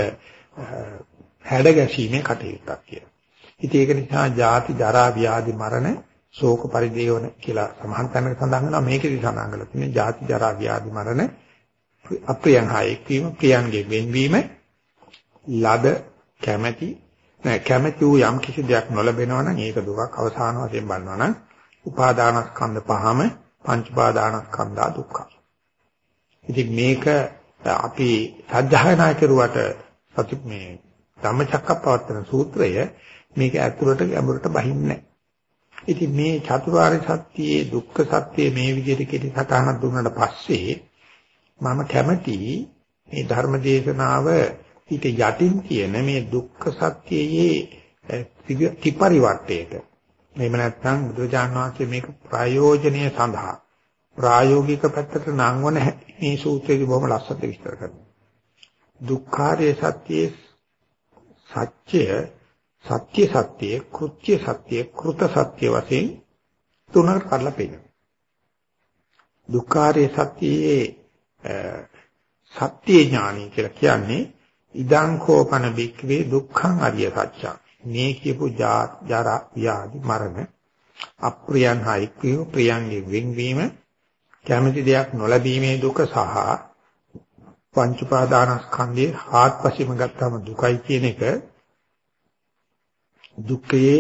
හැඩ ගැසීමේ කටයුත්තක් කියලා. ඉතින් ඒක නිසා ජාති ජරා ව්‍යාධි මරණ ශෝක පරිදේවන කියලා සමහන් තැනක සඳහන් වෙනවා මේකෙදි සඳහන් කරලා තියෙන්නේ ජාති ජරා ව්‍යාධි මරණ අප්‍රියං හා එක්වීම ප්‍රියංගේ වෙන්වීම ලද කැමැති නෑ කැමැති වූ යම් කිසි දෙයක් නොලැබෙනවා නම් ඒක දුකක් අවසාන වශයෙන් බලනවා නම් උපාදානස්කන්ධ පහම පංච උපාදානස්කන්ධා දුක්ඛ. ඉතින් මේක අපි සත්‍යයනා කෙරුවට සති මේ ධම්මචක්කප්පවත්තන සූත්‍රය මේක ඇතුළට ගැඹුරට බහින්නේ ඉතින් මේ චතුරාර්ය සත්‍යයේ දුක්ඛ සත්‍යයේ මේ විදිහට කෙටි සටහනක් දුන්නාට පස්සේ මම කැමති මේ ධර්ම දේශනාව ඊට යටින් තියෙන මේ දුක්ඛ සත්‍යයේ ත්‍රිපරිවර්තයට. එහෙම නැත්නම් බුදුරජාන් වහන්සේ මේක ප්‍රායෝජනීය සඳහා ප්‍රායෝගික පැත්තට නංවන මේ සූත්‍රයේ බොහොම ලස්සනට විස්තර කරනවා. දුක්ඛාරය සත්‍යයේ සත්‍ය සත්‍ය සත්‍යයේ කෘත්‍ය සත්‍යයේ කෘත සත්‍ය වශයෙන් තුනකට කඩලා පෙන්නනවා. දුක්ඛාරය සත්‍යයේ සත්‍ය ඥානයි කියලා කියන්නේ ඉදං කෝපන බික්වේ දුක්ඛං අරිය සත්‍යං මේ කියපු ජරා ව්‍යාධි මරණ අප්‍රියන් හයික්විය ප්‍රියන්ගේ වෙන්වීම කැමති දෙයක් නොලැබීමේ දුක සහ පංච උපාදානස්කන්ධයේ ආත්පසීම ගත්තම දුකයි කියන එක දුක්ඛයේ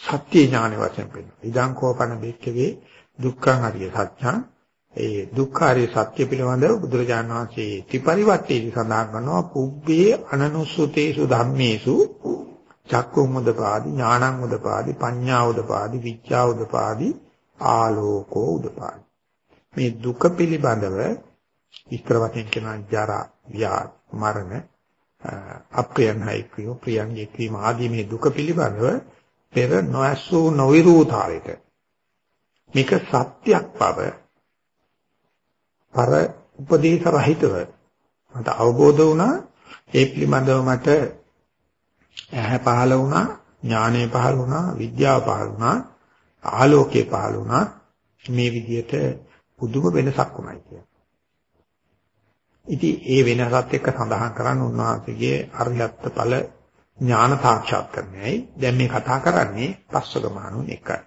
සත්‍ය ඥාන වශයෙන් පෙන්නනවා. ඉදං කෝපන බෙක්කවේ දුක්ඛං අරිය සත්‍යං. ඒ දුක්ඛාරිය සත්‍ය පිළිබඳව බුදුරජාණන් වහන්සේ ත්‍රිපරිවර්තයේ සඳහන් කරනවා පුබ්බේ අනනුසුතේසු ධම්මේසු චක්කුම් උදපාදි ඥානං උදපාදි පඤ්ඤා උදපාදි විච්ඡා උදපාදි ආලෝකෝ උදපාදි. මේ දුක පිළිබඳව විස්තර වශයෙන් කියන ජරා ව්‍යාධ මරණ අප්‍රියන්හයි කියෝ ප්‍රියන්ගේ කීම ආදී මේ දුක පිළිබඳව පෙර නොඇසූ නොවිරූතාලයට මේක සත්‍යක් බව පර උපදේශ රහිතව මට අවබෝධ වුණා ඒ පිළිබඳව මට ඇහැ පහළ වුණා, ඥානය පහළ වුණා, විද්‍යාව පහළ වුණා, ආලෝකය පහළ වුණා. මේ විදිහට පුදුම වෙනසක් වුණා කියන්නේ. ඉතින් ඒ වෙනසත් එක්ක සඳහන් කරන්න උන්වහන්සේගේ අරියත්ත ඵල ඥාන සාක්ෂාත් කරන්නේයි දැන් මේ කතා කරන්නේ පස්වග මහණුන් එකයි.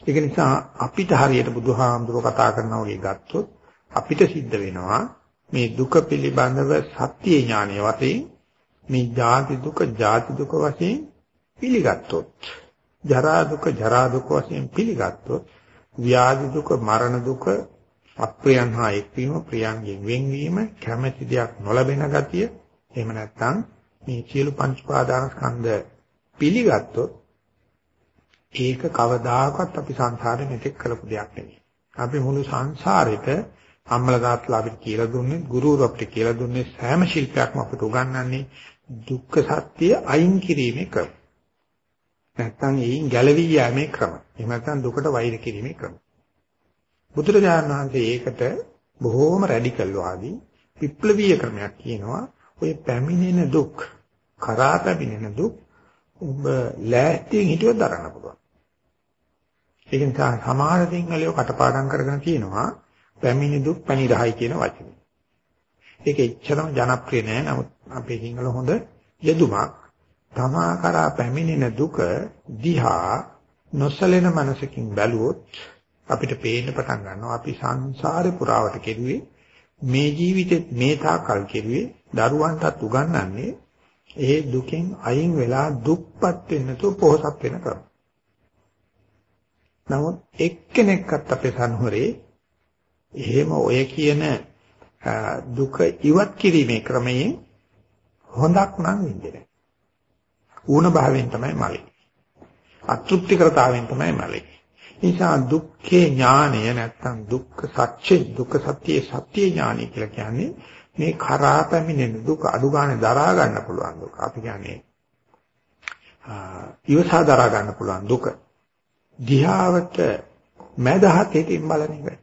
ඒක නිසා අපිට හරියට බුදුහාමුදුරුවෝ කතා කරනවා වගේ ගත්තොත් අපිට සිද්ධ වෙනවා මේ දුක පිළිබඳව සත්‍ය ඥානය වශයෙන් මේ ජාති දුක ජාති දුක වශයෙන් පිළිගත්තොත් ජරා දුක ජරා දුක වශයෙන් පිළිගත්තොත් ව්‍යාධි දුක මරණ දුක අප්‍රියන් හා එක්වීම ප්‍රියන්ගෙන් වෙන්වීම කැමැති දෙයක් නොලැබෙන ගතිය එහෙම නැත්නම් මේ සියලු පංච පාදානස්කන්ධ පිළිගත්තොත් ඒක කවදාකවත් අපි සංසාරේ මෙතෙක් කළපු දෙයක් නෙවෙයි. අපි මුළු සංසාරෙට අම්මලා තාත්තලා අපිට කියලා දුන්නේ ගුරුවරු අපිට කියලා දුන්නේ සෑම ශිල්පයක්ම අපිට උගන්වන්නේ දුක්ඛ සත්‍ය අයින් කිරීමේ ක්‍රම. නැත්තම් එයින් ගැලවී යෑමේ ක්‍රම. එහෙම නැත්නම් දුකට වෛර කිරීමේ ක්‍රම. බුදුරජාණන් වහන්සේ ඒකට බොහෝම රැඩිකල් වාදී විප්ලවීය ක්‍රමයක් කියනවා. ඔය පැමිණෙන දුක්, කරා පැමිණෙන දුක් ඔබ ලෑස්තියෙන් හිටියොත් දරන්න පුළුවන්. ඒක නිසා සමහර සිංහලයෝ කටපාඩම් කරගෙන කියනවා පැමිණි දුක් පැනිරහයි කියන වචනේ. ඒක එච්චරම ජනප්‍රිය නෑ. නමුත් අපේ සිංහල හොඳ යෙදුමක්. තමා කරා පැමිණෙන දුක දිහා නොසලෙන මනසකින් බැලුවොත් අපිට පේන්න පටන් ගන්නවා අපි සංසාරේ පුරාවට කෙරුවේ මේ ජීවිතෙත් මේ තාකල් කෙරුවේ දරුවන්ටත් උගන්වන්නේ ඒ දුකෙන් අයින් වෙලා දුක්පත් වෙන්න තු පොහසත් වෙන ක්‍රම. නමුත් එක්කෙනෙක්වත් අපේ සංහරේ එහෙම ඔය කියන දුක ඉවත් කිරීමේ ක්‍රමයෙන් හොඳක් නම් විඳින්නේ. ඌන භාවයෙන් තමයි මලේ. අතෘප්තිකරතාවෙන් තමයි මලේ. නිසා දුක්ඛේ ඥානය නැත්තම් දුක්ඛ සත්‍ය දුක්ඛ සත්‍යයේ සත්‍ය ඥානය කියලා කියන්නේ මේ කරා පැමිණෙන දුක අඩු ගන්න දරා ගන්න පුළුවන් දුක. අපි කියන්නේ ඉවසා දරා ගන්න පුළුවන් දුක. දිහාවට මැදහත් හිතින් බලන එක.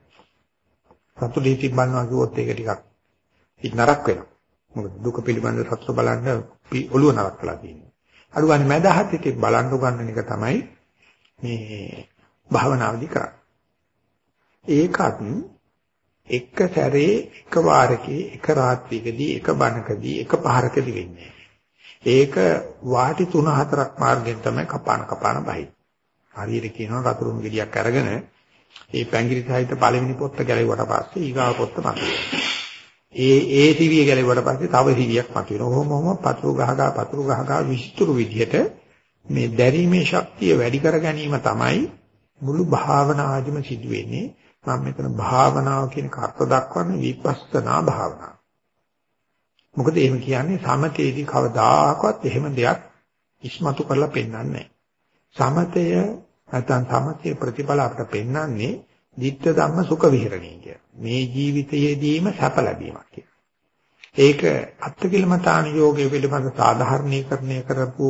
සතු දීතින් බලනවා කිව්වොත් ඒක ටිකක් නරක වෙනවා. මොකද දුක පිළිබඳ සත්‍ය බලන්න ඔළුව නරක කරලා තියෙනවා. අඩුවන්නේ මදහත් එකේ බලන්න උගන්නන එක තමයි මේ භාවනාවදී කරන්නේ. ඒකත් එක සැරේ එක වාරකේ එක රාත්‍රියකදී එක බණකදී එක පහරකදී වෙන්නේ. ඒක වාටි 3-4ක් මාර්ගෙන් තමයි කපාන කපාන බහි. හරියට කියනවා කතුරුම් ගෙඩියක් අරගෙන ඒ පැංගිරි සහිත පළවෙනි පොත්ත ගැලෙවුවට පස්සේ ඊගාව පොත්ත මතුවෙනවා. ඒ ඒ සිවිය ගැලෙවුවට පස්සේ තව සිවියක් මතුවෙනවා. ඔහොම ඔහොම පතුරු ගහ ගහ පතුරු ගහ ගහ විස්තර විදිහට මේ දැරීමේ ශක්තිය වැඩි කර ගැනීම තමයි මුළු භාවනාවදිම සිදු වෙන්නේ. මම මෙතන භාවනාව කියන කර්ත දක්වන්නේ විපස්සනා භාවනාව. මොකද එහෙම කියන්නේ සමතේදී කවදාකවත් එහෙම දෙයක් ඉස්මතු කරලා පෙන්වන්නේ නැහැ. සමතය නැත්නම් සමතේ ප්‍රතිඵල අපට පෙන්වන්නේ ditta ධම්ම සුඛ විහරණය කිය. මේ ජීවිතයේදීම සැප ලැබීමක් කිය. ඒක අත්කිලමතාන යෝගයේ පිළිබඳ සාධාරණීකරණය කරපු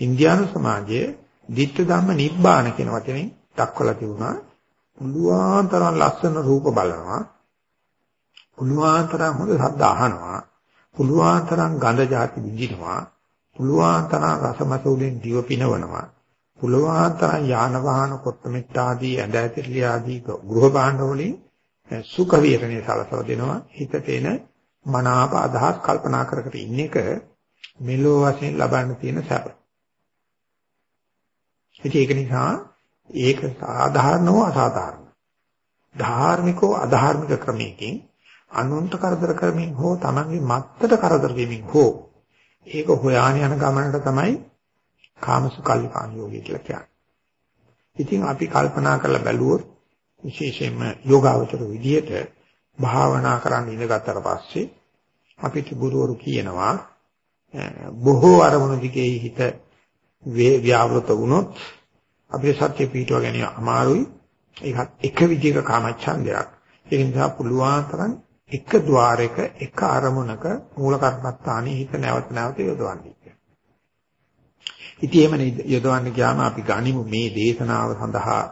ඉන්දියානු සමාජයේ ditta ධම්ම නිබ්බාන කියන වචනේ දක්වලා තිබුණා. පුළුවන් තරම් ලස්සන රූප බලනවා. පුළුවන් තරම් හොඳ ශබ්ද අහනවා. පුළුවන් තරම් ගඳ જાති විඳිනවා. පුළුවන් තරම් රසමස උලින් දිව පිනවනවා. පුළුවන් තරම් යාන වාහන කොත්තමෙට්ට ආදී ඇඳ ඇතිරිලි ආදී ගෘහ භාණ්ඩ වලින් සුඛ විහරණය සලසව දෙනවා හිතට එන මනාප අදහස් කල්පනා කර කර ඉන්න එක මෙලෝ වශයෙන් ලබන්න තියෙන සැප. ඒක නිසා ඒක සාධාරණව අසාධාරණ. ධාර්මිකව අධාර්මික ක්‍රමයකින් අනුන්ට කරදර කරමින් හෝ Tamange මත්තට කරදර වෙමින් හෝ ඒක හොයාගෙන යන ගමනට තමයි කාමසුකල්ලිකාන යෝගය කියලා කියන්නේ. ඉතින් අපි කල්පනා කරලා බැලුවොත් විශේෂයෙන්ම යෝගාවචර විදියට භාවනා කරන්න ඉඳගත්තට පස්සේ අපිට ගුරුවරු කියනවා බොහෝ අරමුණු දිගේ හිත ව්‍යාවෘත වුණොත් අපිට සත්‍ය පිටව ගැනීම අමාරුයි. ඒකත් එක විදිහක කාමච්ඡන්දයක්. ඒ නිසා පුළුවන් තරම් එක ద్వාරයක එක අරමුණක මූල කර්මස්ථානයේ හිත නැවත නැවත යොදවන්නේ. ඉතින් එහෙම යොදවන්න ගියාම අපි ගනිමු මේ දේශනාව සඳහා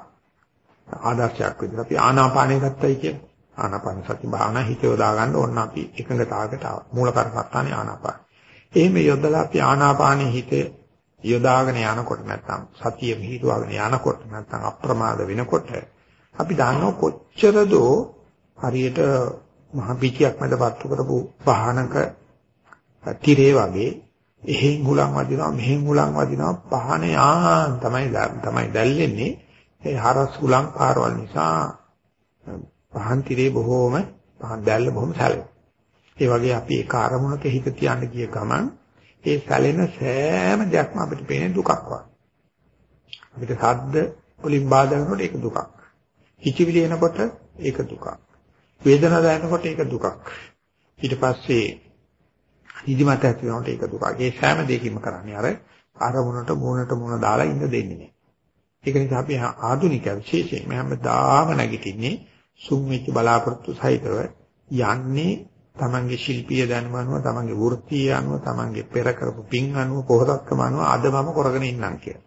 ආදර්ශයක් විදිහට අපි ආනාපානය ගත්තයි කියන්නේ. ආනාපාන සති භාවනා හිත යොදා ගන්න ඕන අපි එකඟතාවකට ආව. මූල කර්මස්ථානේ ආනාපාන. එහෙම යොදලා අපි ආනාපානයේ හිත යොදාගෙන යනකොට නැත්නම් සතිය පිහිටුවාගෙන යනකොට නැත්නම් අප්‍රමාද වෙනකොට අපි දන්නව කොච්චර දෝ හරියට මහ පිටියක් මැද පත්තු කරපු වාහනක තිරේ වගේ එහෙන් හුලං වදිනවා මෙහෙන් හුලං වදිනවා පහන යාන් තමයි තමයි දැල්ලෙන්නේ ඒ හරස් හුලං පාරවල් නිසා පහන් tire බොහෝම පහන් දැල්ල බොහොම සැලෙන. ඒ වගේ අපි ඒක අරමුණක හිත තියන්න ගිය ගමන් ඒ සැලෙන සෑම දෙයක්ම අපිට පේන දුකක් වගේ. අපිට ශබ්ද වලින් බාධා වෙනකොට ඒක දුකක්. හිතවිලි එනකොට ඒක දුකක්. වේදනාව දැනෙනකොට ඒක දුකක්. ඊට පස්සේ නිදිමත ඇති වෙනකොට ඒක දුකක්. ඒ සෑම දෙයකින්ම කරන්නේ අර අරමුණට මූණට මූණ දාලා ඉන්න දෙන්නේ නැහැ. ඒක නිසා අපි ආධුනික විශේෂයෙන් හැමදාම නැගිටින්නේ සුම් වෙච්ච බලාපොරොත්තු සහිතව යන්නේ තමන්ගේ ශිල්පීය දැනුම අනුව තමන්ගේ වෘත්තිය අනුව තමන්ගේ පෙර කරපු පින් අනුව පොහසත්කම අනුව අද මම කරගෙන ඉන්නම් කියලා.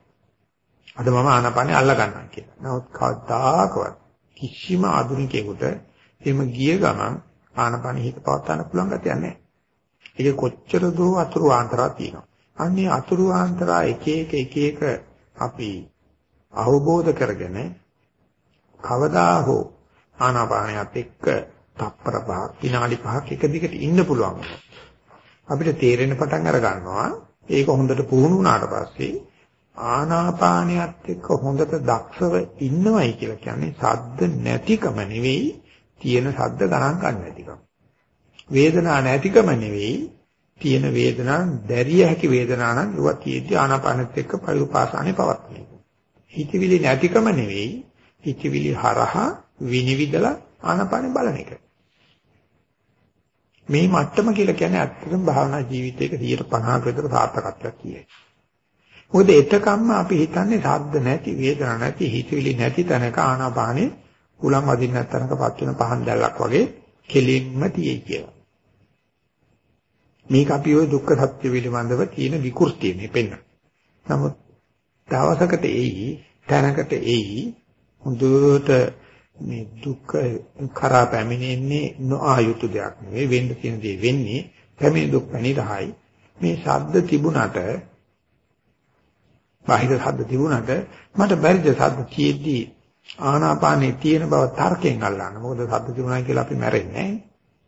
අද මම ආනාපානේ අල්ල ගන්නම් කියලා. නමුත් කවදාකවත් කිසිම ආධුනිකයෙකුට එහෙම ගිය ගමන් ආනාපානේ හිත පවත් ගන්න පුළුවන් ගැතියක් නැහැ. ඒක කොච්චර දෝ අතුරු ආන්තරා තියෙනවා. අන්නේ අතුරු ආන්තරා එක එක එක එක අපි අවබෝධ කරගෙන කවදා හෝ ආනාපානයත් එක්ක තප්පර පහක් විනාඩි පහක් එක දිගට ඉන්න පුළුවන්. අපිට තේරෙන පටන් අර ගන්නවා ඒක හොඳට පුහුණු වුණාට පස්සේ ආනාපානයත් එක්ක හොඳට දක්ෂව ඉන්නවයි කියලා කියන්නේ සද්ද නැතිකම නෙවෙයි තියෙන සද්ද ගණන් ගන්න නැතිකම. වේදනා නැතිකම නෙවෙයි තියෙන වේදනා දැරිය හැකි වේදනා නම් ඒවා තියෙද්දි ආනාපානෙත් එක්ක පරිඋපාසානේ පවත්වන්නේ. හිතවිලි නැතිකම නෙවෙයි හිතවිලි හරහා විනිවිදලා ආනාපානෙ බලන එක. මේ මට්ටම කියලා කියන්නේ ඇත්තටම භාවනා ජීවිතයක 150ක විතර සාර්ථකත්වයක් කියයි. මොකද එතකම්ම අපි හිතන්නේ සාද්ද නැති වේදනා නැති හිතවිලි නැති තැනක ආනාපානෙ උලන් වදින්න නැත්නම්කපත් වෙන පහන් දැල්ලක් වගේ කෙලින්ම තියෙයි කියලා. මේක අපි ওই දුක්ඛ සත්‍ය පිළිබඳව තියෙන විකෘතිය මේ පෙන්න. නමුත් දවසකට එයි තැනකට එයි හොඳට මේ දුක්ඛ කරා පැමිණෙන්නේ නොආයුතු දෙයක් නෙවෙයි වෙන්න තියෙන දේ වෙන්නේ පැමිණි දුක් පැනිරහයි මේ ශබ්ද තිබුණට බාහිර ශබ්ද තිබුණට මට බැරිද ශබ්ද තියෙද්දි ආනාපානේ තියෙන බව තර්කයෙන් අල්ලන්න. මොකද සද්ද තිබුණා කියලා අපි මැරෙන්නේ නැහැ.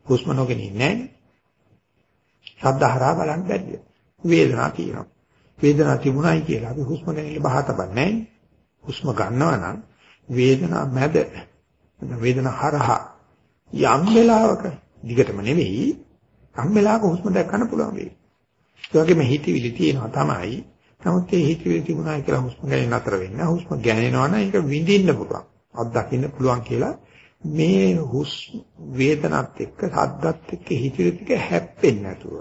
හුස්ම නොගෙන ඉන්නේ නැහැ. සද්ද හරහා බලන්න බැරිද? වේදනාව තියෙනවා. වේදනාව තිබුණයි කියලා අපි හුස්ම ගැනීම බහ තබන්නේ හුස්ම ගන්නවා නම් වේදනාව මැද වේදනාව හරහා යම් වෙලාවක දිගටම නෙවෙයි යම් වෙලාවක හුස්ම දැක්කන්න පුළුවන් වෙයි. ඒ වගේම හිතවිලි තියෙනවා තමයි. නමුත් ඒ හිතවිලි තිබුණා කියලා හුස්ම ගැනීම නතර වෙන්නේ. හුස්ම ගැනෙනවා නම් ඒක විඳින්න පුළුවන්. අත්දකින්න පුළුවන් කියලා මේ හුස් වේදනත් එක්ක සද්දත් එක්ක හිතවිලි ටික හැප්පෙන්නේ නැතුව.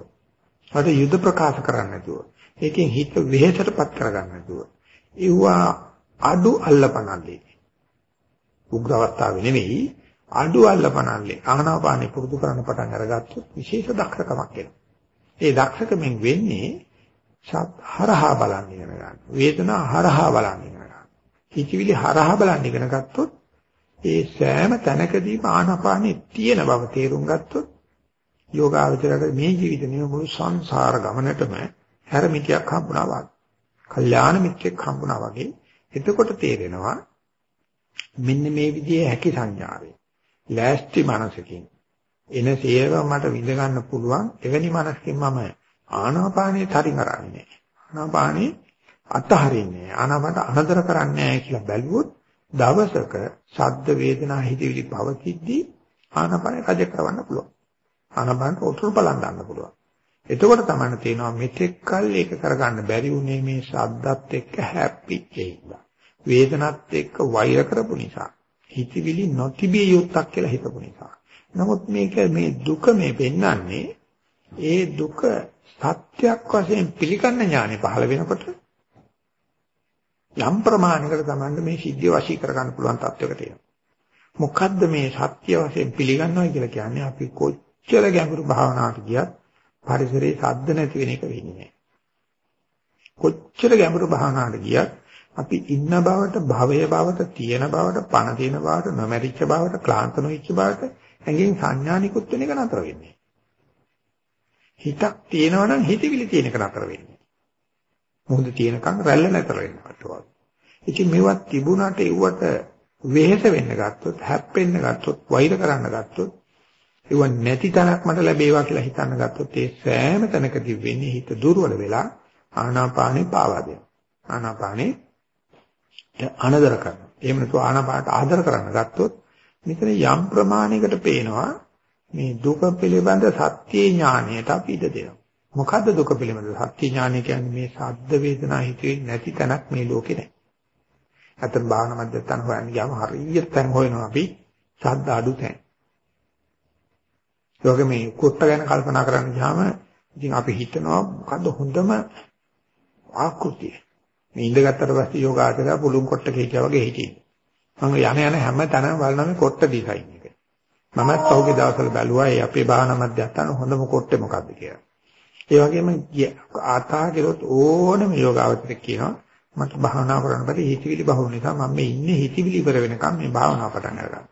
අර යුද ප්‍රකාශ කරන්නේ නැතුව. ඒකෙන් හිත වෙහෙසටපත් කරගන්න නැතුව. ඒවා අඩු අල්ලපනල්ලේ. උග්‍ර අවස්ථාවේ නෙවෙයි අඩු අල්ලපනල්ලේ ආනාපානෙ පුරුදු කරන්න පටන් අරගත්තොත් විශේෂ දක්ෂකමක් එනවා. ඒ දක්ෂකමෙන් වෙන්නේ හරහා බලන්න ඉගෙන ගන්න. වේදනා හරහා බලන්න ඉගෙන ගන්න. හිතවිලි හරහා බලන්න ඉගෙන ගත්තොත් ඒ සෑම තැනකදීම ආනාපානෙ තියෙන බව තේරුම් ගත්තොත් යෝගාවචරයට මේ ජීවිතේ නෙවෙයි මුළු සංසාර ගමනටම හැරමිටියක් හම්බුණා වගේ. කල්යාණ මිත්‍රෙක් හම්බුණා වගේ. එතකොට තේරෙනවා මෙන්න මේ විදිහේ හැකි සංඥාවේ. ලෑස්ති මනසකින්. එන සේව මට විඳ ගන්න පුළුවන් එවැනි මනසකින් මම ආනාපානේ තරින් අරන්නේ ආනාපානේ අතහරින්නේ ආනාපානට අනදර කරන්නේ නැහැ කියලා බැලුවොත් දවසක ශබ්ද වේදනා හිතවිලි පවතිද්දී ආනාපානේ රජ කරවන්න පුළුවන්. ආනාපානට උතුරු බලන් ගන්න පුළුවන්. එතකොට තමයි තේනවා මෙතෙක් කල් ඒක කරගන්න බැරි වුණේ මේ ශබ්දත් එක්ක හැප්පිච්ච ඉඳලා වේදනත් එක්ක වෛර කරපු නිසා හිතවිලි නොතිබිය යුත්තක් කියලා හිතපු නිසා නමුත් මේක මේ දුක මේ පෙන්වන්නේ ඒ දුක සත්‍යයක් වශයෙන් පිළිගන්න ඥානෙ පහළ වෙනකොට යම් ප්‍රමාණයකට තමයි මේ සිද්ධිය වශී කරගන්න පුළුවන් තත්වයකට එනවා. මොකද්ද මේ සත්‍ය වශයෙන් පිළිගන්නවා කියලා කියන්නේ අපි කොච්චර ගැඹුරු භාවනාවට ගියත් පරිසරයේ සද්ද නැති වෙන එක වෙන්නේ නැහැ. කොච්චර ගැඹුරු භාවනාවට ගියත් අපි ඉන්න බවට භවය බවට තියෙන බවට පණ තියෙන බවට නොමැරිච්ච බවට ක්ලාන්ත නොවිච්ච බවට ඇඟෙන් සංඥානිකුත් වෙන එක නතර වෙන්නේ. හිතක් තියෙනවා නම් හිතවිලි තියෙන එක නතර වෙන්නේ. මොහොත තියෙනකන් රැල්ල නතර වෙනවා. ඉතින් මේවත් තිබුණාට ඒවට වෙහෙස වෙන්න ගත්තොත්, හැප්පෙන්න ගත්තොත්, වෛර කරන්න ගත්තොත්, ඒව නැති තැනක් මට ලැබේවා කියලා හිතන්න ගත්තොත් ඒ සෑම තැනකදී වෙන්නේ හිත දුර්වල වෙලා ආනාපානේ පාවා දෙනවා. ආනාපානේ අනදර කරනවා. එහෙම නැතු ආනාපානට ආදර කරන්න ගත්තොත් මෙතන යම් ප්‍රමාණයකට පේනවා මේ දුක පිළිබඳ සත්‍ය ඥානයට අපි ඉඩ දෙනවා. මොකද්ද දුක පිළිබඳ සත්‍ය ඥානය කියන්නේ මේ සද්ද වේදනා හිතේ නැති තැනක් මේ ලෝකේ නැහැ. අතන භාවනා මධ්‍යස්ථාන හොයන්න ගියාම හරියට තැන් හොයනවා අපි සද්ද අඩු තැන්. ඒ වගේ මේ කුට්ට ගැන කල්පනා කරන්න ගියාම ඉතින් අපි හිතනවා මොකද්ද හොඳම ආකෘතිය. මේ ඉඳගත්තට පස්සේ යෝගාචරය පුළුන් කොට්ටක හිටියා වගේ හිටියේ. මම යන යන හැම තැනම බලනවා මේ කොට්ට ඩිසයින් එක. මමත් පහුගිය දවස්වල බැලුවා ඒ අපේ භාවනා මධ්‍යස්ථාන හොඳම කොට්ටේ මොකද්ද කියලා. ඒ වගේම ආතා කෙරොත් ඕනම යෝගාවචරයක් කියනවා මට භාවනා කරන්න බැරි හිතවිලි බහුව නිසා මම මේ ඉන්නේ හිතවිලි ඉවර වෙනකම් මේ භාවනාව පටන් අරගන්නවා.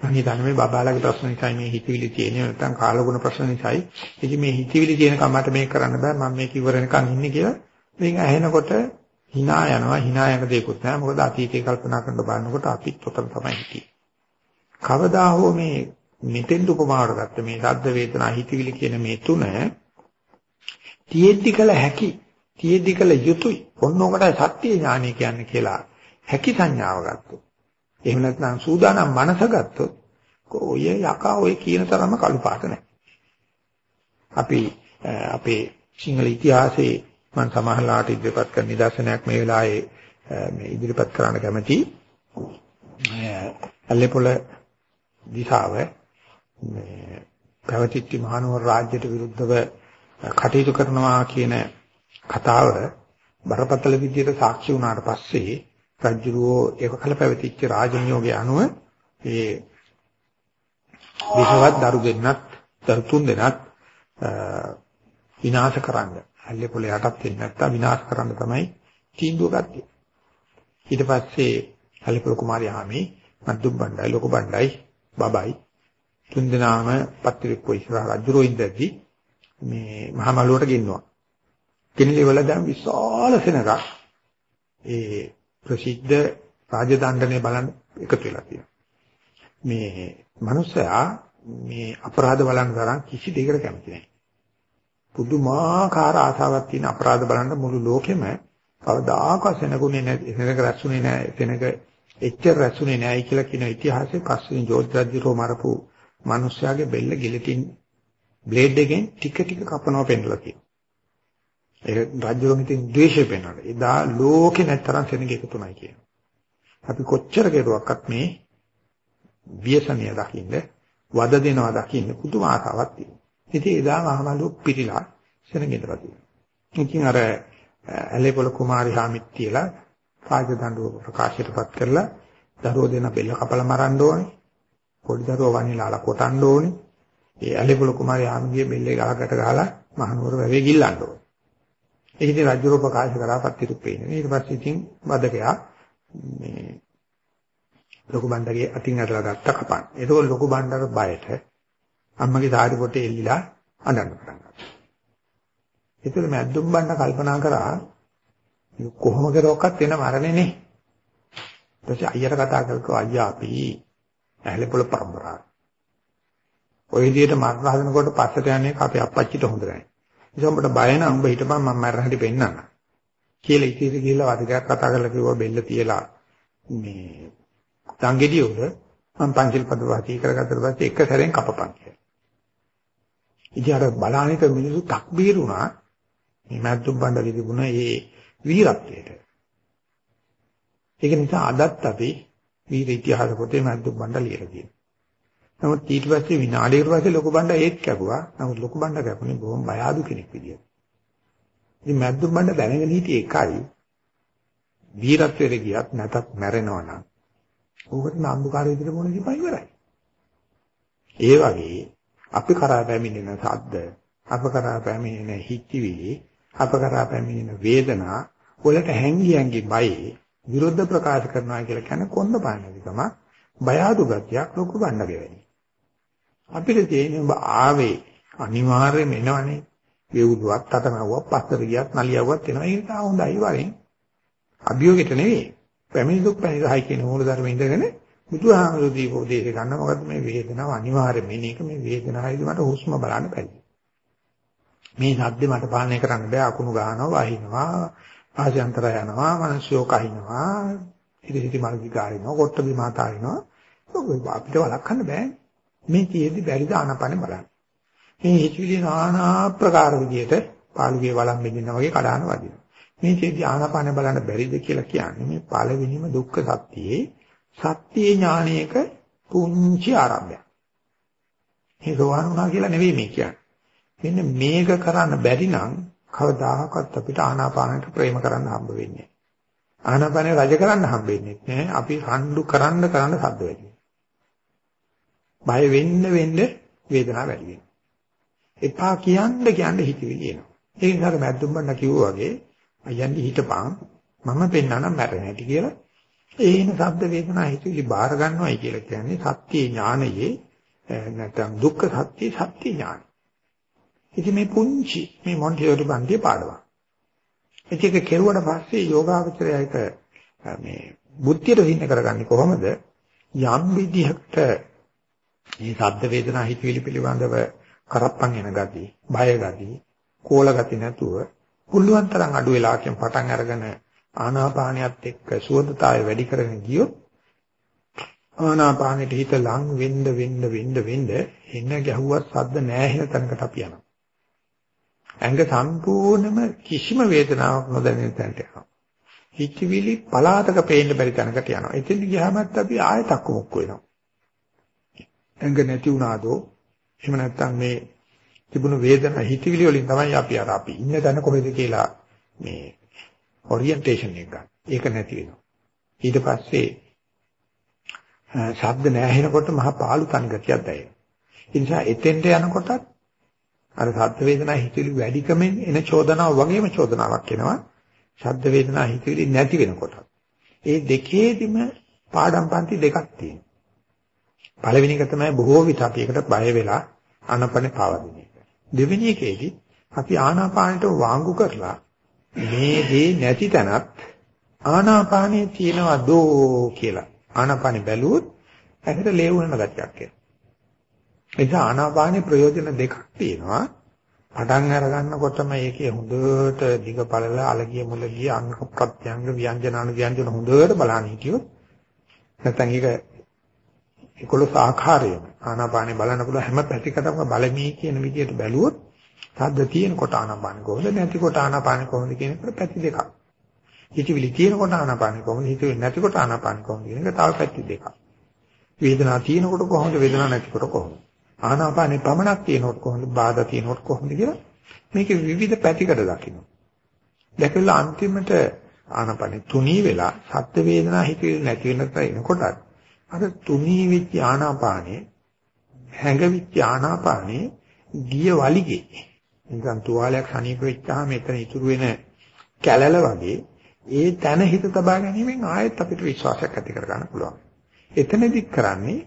මම හිතන්නේ මේ බබාලගේ ප්‍රශ්න නිසායි මේ හිතවිලි තියෙන්නේ නැත්නම් කාලගුණ ප්‍රශ්න නිසායි. ඉතින් මේ හිතවිලි තියෙනකම් මට මේක කරන්න බෑ මම මේක ඉවර වෙනකම් ඉන්නේ කියලා මේක ඇහෙනකොට hina යනවා. hina යන දෙයක්වත් නැහැ. මොකද අතීතේ කල්පනා කරන බලනකොට අපිත් උතන තමයි හිටියේ. කවදා හෝ මේ මෙතෙන් උපමාවට ගත්ත මේ ශබ්ද වේදනා හිතවිලි කියන මේ තුන තියෙද්දි කල හැකි තියෙද්දි කල යුතුයි. ඔන්න ඔකට සත්‍ය ඥානය කියන්නේ කියලා හැකි සංඥාව ගත්තොත්. එහෙම නැත්නම් සූදානම් මනස ගත්තොත් ඔය යකා ඔය කියන තරම කළු පාට නැහැ. අපි අපේ සිංහල ඉතිහාසයේ මම සමහරලාට ඉදිරිපත් කරන නිදර්ශනයක් මේ වෙලාවේ මේ ඉදිරිපත් කරන්න කැමති. අල්ලේපොළ දිසාව මේ පැවතිච්ච මහනුවර රාජ්‍යයට විරුද්ධව කටයුතු කරනවා කියන කතාව බරපතල විදිහට සාක්ෂි වුණාට පස්සේ රජුරෝ ඒක කල පැවතිච්ච රාජනියෝගය අනුව ඒ විසවත් දරු දෙන්නත් දරු තුන් දෙනත් විනාශ කරන්න ඇල්ලේ පොළ යටත් වෙන්නේ නැත්තම් විනාශ කරන්න තමයි තීන්දුව ගත්තේ. ඊට පස්සේ ඇල්ලේ කුමාරයා හැමේ මද්දුම් බණ්ඩයි ලොකු බණ්ඩයි බබයි තුන්දෙනාම පත්‍රිකෝ ඉස්සරහ රජුරෝ ඉඳදී මේ මහා මළුවට ගෙන්නවා. ගෙනලි වල දැන් විශාල සෙනඟක් ඒ ප්‍රසිද්ධ රාජදණ්ඩනේ බලන්න එකතු වෙලා තියෙනවා. මේ මනුස්සයා මේ අපරාධ බලන්න තරම් කිසි දෙයකට කැමති නැහැ. පුදුමාකාර ආසාවක් තියෙන අපරාධ බලන්න මුළු ලෝකෙම කවදාකවත් සෙනගුනේ නැහැ, සෙනග රැස්ුනේ නැහැ, සෙනග එච්චර රැස්ුනේ නැහැයි කියලා කියන ඉතිහාසයේ පස්වෙනි ජෝර්ජ් රජුරෝ මරපු මිනිස්යාගේ බෙල්ල ගිලටින් බ්ලේඩ් එකෙන් ටික ටික කපනවා පෙන්නලා තියෙනවා. ඒ රජුරෝ මිතින් ද්වේෂය පෙන්වනවා. එදා ලෝකේ නැතරම් සෙනග එකතුමයි කියනවා. අපි කොච්චර කෙරුවක්වත් මේ ව්‍යසනිය දකින්න වද දෙනවා දකින්න පුදුම ආසාවක් තියෙනවා. ඉතින් එදා මහමලු පිටිලා සෙනගෙදලා තියෙනවා. ඉතින් අර ඇලේපොළ කුමාරි හාමිත් කියලා රාජදඬුව ප්‍රකාශයටපත් කරලා දරුවෝ දෙන බෙල්ල කපලා මරන්න ඕනේ. පොඩි දරුවෝ වනිලාලා කොටන්න ඕනේ. ඒ ඇලේපොළ කුමාරි හාමිගේ බෙල්ලේ ගහකට ගහලා මහනුවර වැවේ ගිල්ලන්න ඕනේ. ඒක ඉතින් රජුරෝ ප්‍රකාශ කරා පත්තිරුත් පේන්නේ. ඊට පස්සේ ඉතින් වදකයා මේ ලොකු බණ්ඩගේ අතින් අරලා ගත්ත කපන්. ඒකෝ ලොකු බණ්ඩර බයට අම්මගේ සාරි පොටේ එල්ලිලා අඬන්න පටන් ගත්තා. ඒතර මැද්දුම් බණ්ඩ කල්පනා කරා කොහොම කරොක්කත් වෙන මරණේනේ. ඊට අයියට කතා කරකෝ අයියා අපි ඇහැලපොළ පරම්පරාව. ඔය විදිහට මරණ හදනකොට පස්සට යන්නේ අපේ අප්පච්චිට හොඳ නැහැ. ඉතින් උඹට බය නම් උඹ හිටපන් මම මරණ හැටි පෙන්නන්න. කියලා ඉතින් ගිහිල්ලා වදිකයක් කතා කරලා කිව්වා බෙල්ල තියලා මේ දංගෙඩිය උඩ මම පංචිල් පද වාචී කරගත්තට පස්සේ එක සැරෙන් කපපන් කියලා. ඉතින් අර බලානික මිනිස්සු තක්බීර වුණා මේ මැද්දුම් බණ්ඩ තිබුණ ඒ වීරත්වයට. ඒක නිසා අදත් අපි වීර ඉතිහාස පොතේ මැද්දුම් බණ්ඩ ලියලා තියෙනවා. නමුත් ඊට පස්සේ විනාඩියකට පස්සේ ලොකු බණ්ඩ ඒත් කැපුවා. නමුත් ලොකු බණ්ඩ කැපුණේ බොහොම බය අඩු කෙනෙක් විදියට. ඉතින් මැද්දුම් බණ්ඩ දැනගෙන හිටියේ එකයි. වීරත්වයට ගියත් නැතත් මැරෙනවා නම් ඌකට නම්බුකාර විදිහට මොන දීපා ඉවරයි. ඒ වගේ අපි කරා පැමිණෙන සද්ද, අප කරා පැමිණෙන හිත්විලි, අප කරා පැමිණෙන වේදනා වලට හැංගි හැංගි බයි විරුද්ධ ප්‍රකාශ කරනවා කියලා කියන්නේ කොන්ද පාන්නදිකම බය අඩු ගතියක් ලොකු ගන්නගේ වෙන්නේ. අපිට තියෙන්නේ ඔබ ආවේ අනිවාර්යයෙන්ම එනවනේ. වේවුලුවක් තතනවුවක් පස්සට ගියත් නලියවුවක් එනවා. ඒක තා හොඳයි වරෙන්. අභියෝගයට නෙවෙයි. පැමිණි දුක් පැනිරහයි කියන මූල ධර්ම ඉඳගෙන බුදුහාමුදුරු දීපෝ දේශ ගන්න මොකද මේ වේදනාව අනිවාර්ය මේන එක මේ වේදනාවයි මට හුස්ම බලන්න බැරි. මේ සද්දේ මට පාලනය කරන්න බෑ. අකුණු ගහනවා වහිනවා ආශයන්තර යනවා මිනිස්සු කහිනවා ඉතිරිටි මල්ගි ගාරිනවා කොට්ටබි මාතාරිනවා අපිට වළක්වන්න බෑ මේ තියෙද්දි බැරිද ආනපන බලන්න. මේ හිතවිලි নানা ආකාර විදියට පාළුගේ වළම් මෙදිනා වගේ කඩාන වදිනවා. මේ චේති ආනාපාන බලන්න බැරිද කියලා කියන්නේ මේ පළවෙනිම දුක්ඛ සත්‍යයේ සත්‍ය ඥානයක පුංචි ආරම්භයක්. මේ සෝවාන් වුණා කියලා නෙවෙයි මේ කියන්නේ. මෙන්න මේක කරන්න බැරි නම් කවදාහකත් අපිට ආනාපානට ප්‍රේම කරන්න හම්බ වෙන්නේ නැහැ. ආනාපානේ රජ කරන්න හම්බ වෙන්නේ නැහැ. අපි රණ්ඩු කරන්න කරන්න සද්ද වැඩි බය වෙන්න වෙන්න වේදනාව වැඩි වෙනවා. එපා කියන්න කියන්න හිතවිලි එනවා. ඒ නිසා මැද්දුම් බණ්ඩ කිව්වා වගේ අයන්නේ හිටපන් මම පෙන්වනම් මැරෙන හැටි කියලා ඒන ශබ්ද වේදනා හිතවිලි බාර ගන්නවයි කියලා කියන්නේ සත්‍ය ඥානයේ නැත්නම් දුක්ඛ සත්‍ය සත්‍ය ඥාන. ඉතින් මේ පුංචි මේ මොන්ටියෝරි බන්දිය පාඩවා. ඒක කෙරුවට පස්සේ යෝගාවචරය එක මේ බුද්ධියට හින්න කරගන්නේ කොහොමද? යම් විදිහකට මේ ශබ්ද වේදනා හිතවිලි පිළිබඳව කරප්පන් එන ගතිය, බය ගතිය, කෝල ගතිය නැතුව පුළුවන් තරම් අඩු වෙලාවකින් පටන් අරගෙන ආනාපානියත් එක්ක සුවදතාවය වැඩි කරගෙන ගියොත් ආනාපානෙට හිත ලං වෙන්න වෙන්න වෙන්න වෙන්න එන්න ගැහුවත් සද්ද නැහැ තැනකට අපි යනවා. ඇඟ සම්පූර්ණයෙන්ම කිසිම වේදනාවක් නොදැනෙන තැනට යනවා. හිතවිලි පලාතක පේන්න බැරි තැනකට යනවා. එතෙන් ගියාමත් අපි ආයතක් මොක්ක වෙනවා. ඇඟ නැති වුණාදෝ එහෙම නැත්නම් මේ තිබුණු වේදනා හිතවිලි වලින් තමයි අපි අර අපි ඉන්න තැන කොහෙද කියලා මේ ඔරියන්ටේෂන් එක ගන්න. ඒක නැති වෙනවා. ඊට පස්සේ ශබ්ද නැහෙනකොට මහා පාළු තනි ගතියක් දැනෙනවා. ඒ නිසා එතෙන්ට යනකොටත් අර ශබ්ද වේදනා හිතවිලි වැඩිකමෙන් එන චෝදනාව වගේම චෝදනාවක් එනවා. ශබ්ද වේදනා හිතවිලි නැති වෙනකොට. ඒ දෙකේදිම පාඩම් පන්ති දෙකක් තියෙනවා. පළවෙනි එක තමයි බොහෝ විට අපි එකට බය වෙලා අනපනේ පාවදින එක. දෙවෙනි එකේදී අපි ආනාපානට වාංගු කරලා මේ දේ නැති තැනත් ආනාපානේ තියෙනවා දෝ කියලා. ආනාපානේ බැලුවොත් ඇහැට ලේ වුණන ගතියක් එනවා. ඒ නිසා ආනාපානේ ප්‍රයෝජන දෙකක් තියෙනවා. පටන් අර ගන්නකොටම ඒකේ හොඳට දිග පළල අලගිය මුලගිය අංග ප්‍රත්‍යංග ව්‍යංජනාන ව්‍යංජන හොඳට බලන්න හිටියොත් නැත්නම් ඒක 11 ආකාරයම ආනාපානේ බලන්න පුළුවන් හැම පැතිකඩම බලමී කියන විදිහට බැලුවොත් සද්ද තියෙනකොට ආනාපාන කොහොමද නැතිකොට ආනාපාන කොහොමද කියන එක පැති දෙකක්. හිතවිලි තියෙනකොට ආනාපාන කොහොමද හිතවිලි නැතිකොට ආනාපාන කොහොමද කියන එක තව පැති දෙකක්. වේදනාව තියෙනකොට කොහොමද වේදනාවක් නැතිකොට කොහොමද? ආනාපානේ පමණක් තියෙනකොට කොහොමද බාධා තියෙනකොට කොහොමද කියලා මේකේ විවිධ පැතිකඩ දකින්න. දැකලා අන්තිමට ආනාපානේ තුනී වෙලා සත්ත්ව වේදනා හිතවිලි නැති වෙනට එනකොට අර තුනී වෙච්ච ආනාපානේ හැඟවිච්ච ආනාපානේ ගිය වලිගේ නිකන් තුවාලයක් සනීප වෙච්චාම එතන ඉතුරු වෙන කැලල වගේ ඒ තන හිත තබා ගැනීමෙන් ආයෙත් අපිට විශ්වාසයක් ඇති කර ගන්න පුළුවන්. එතනදිත් කරන්නේ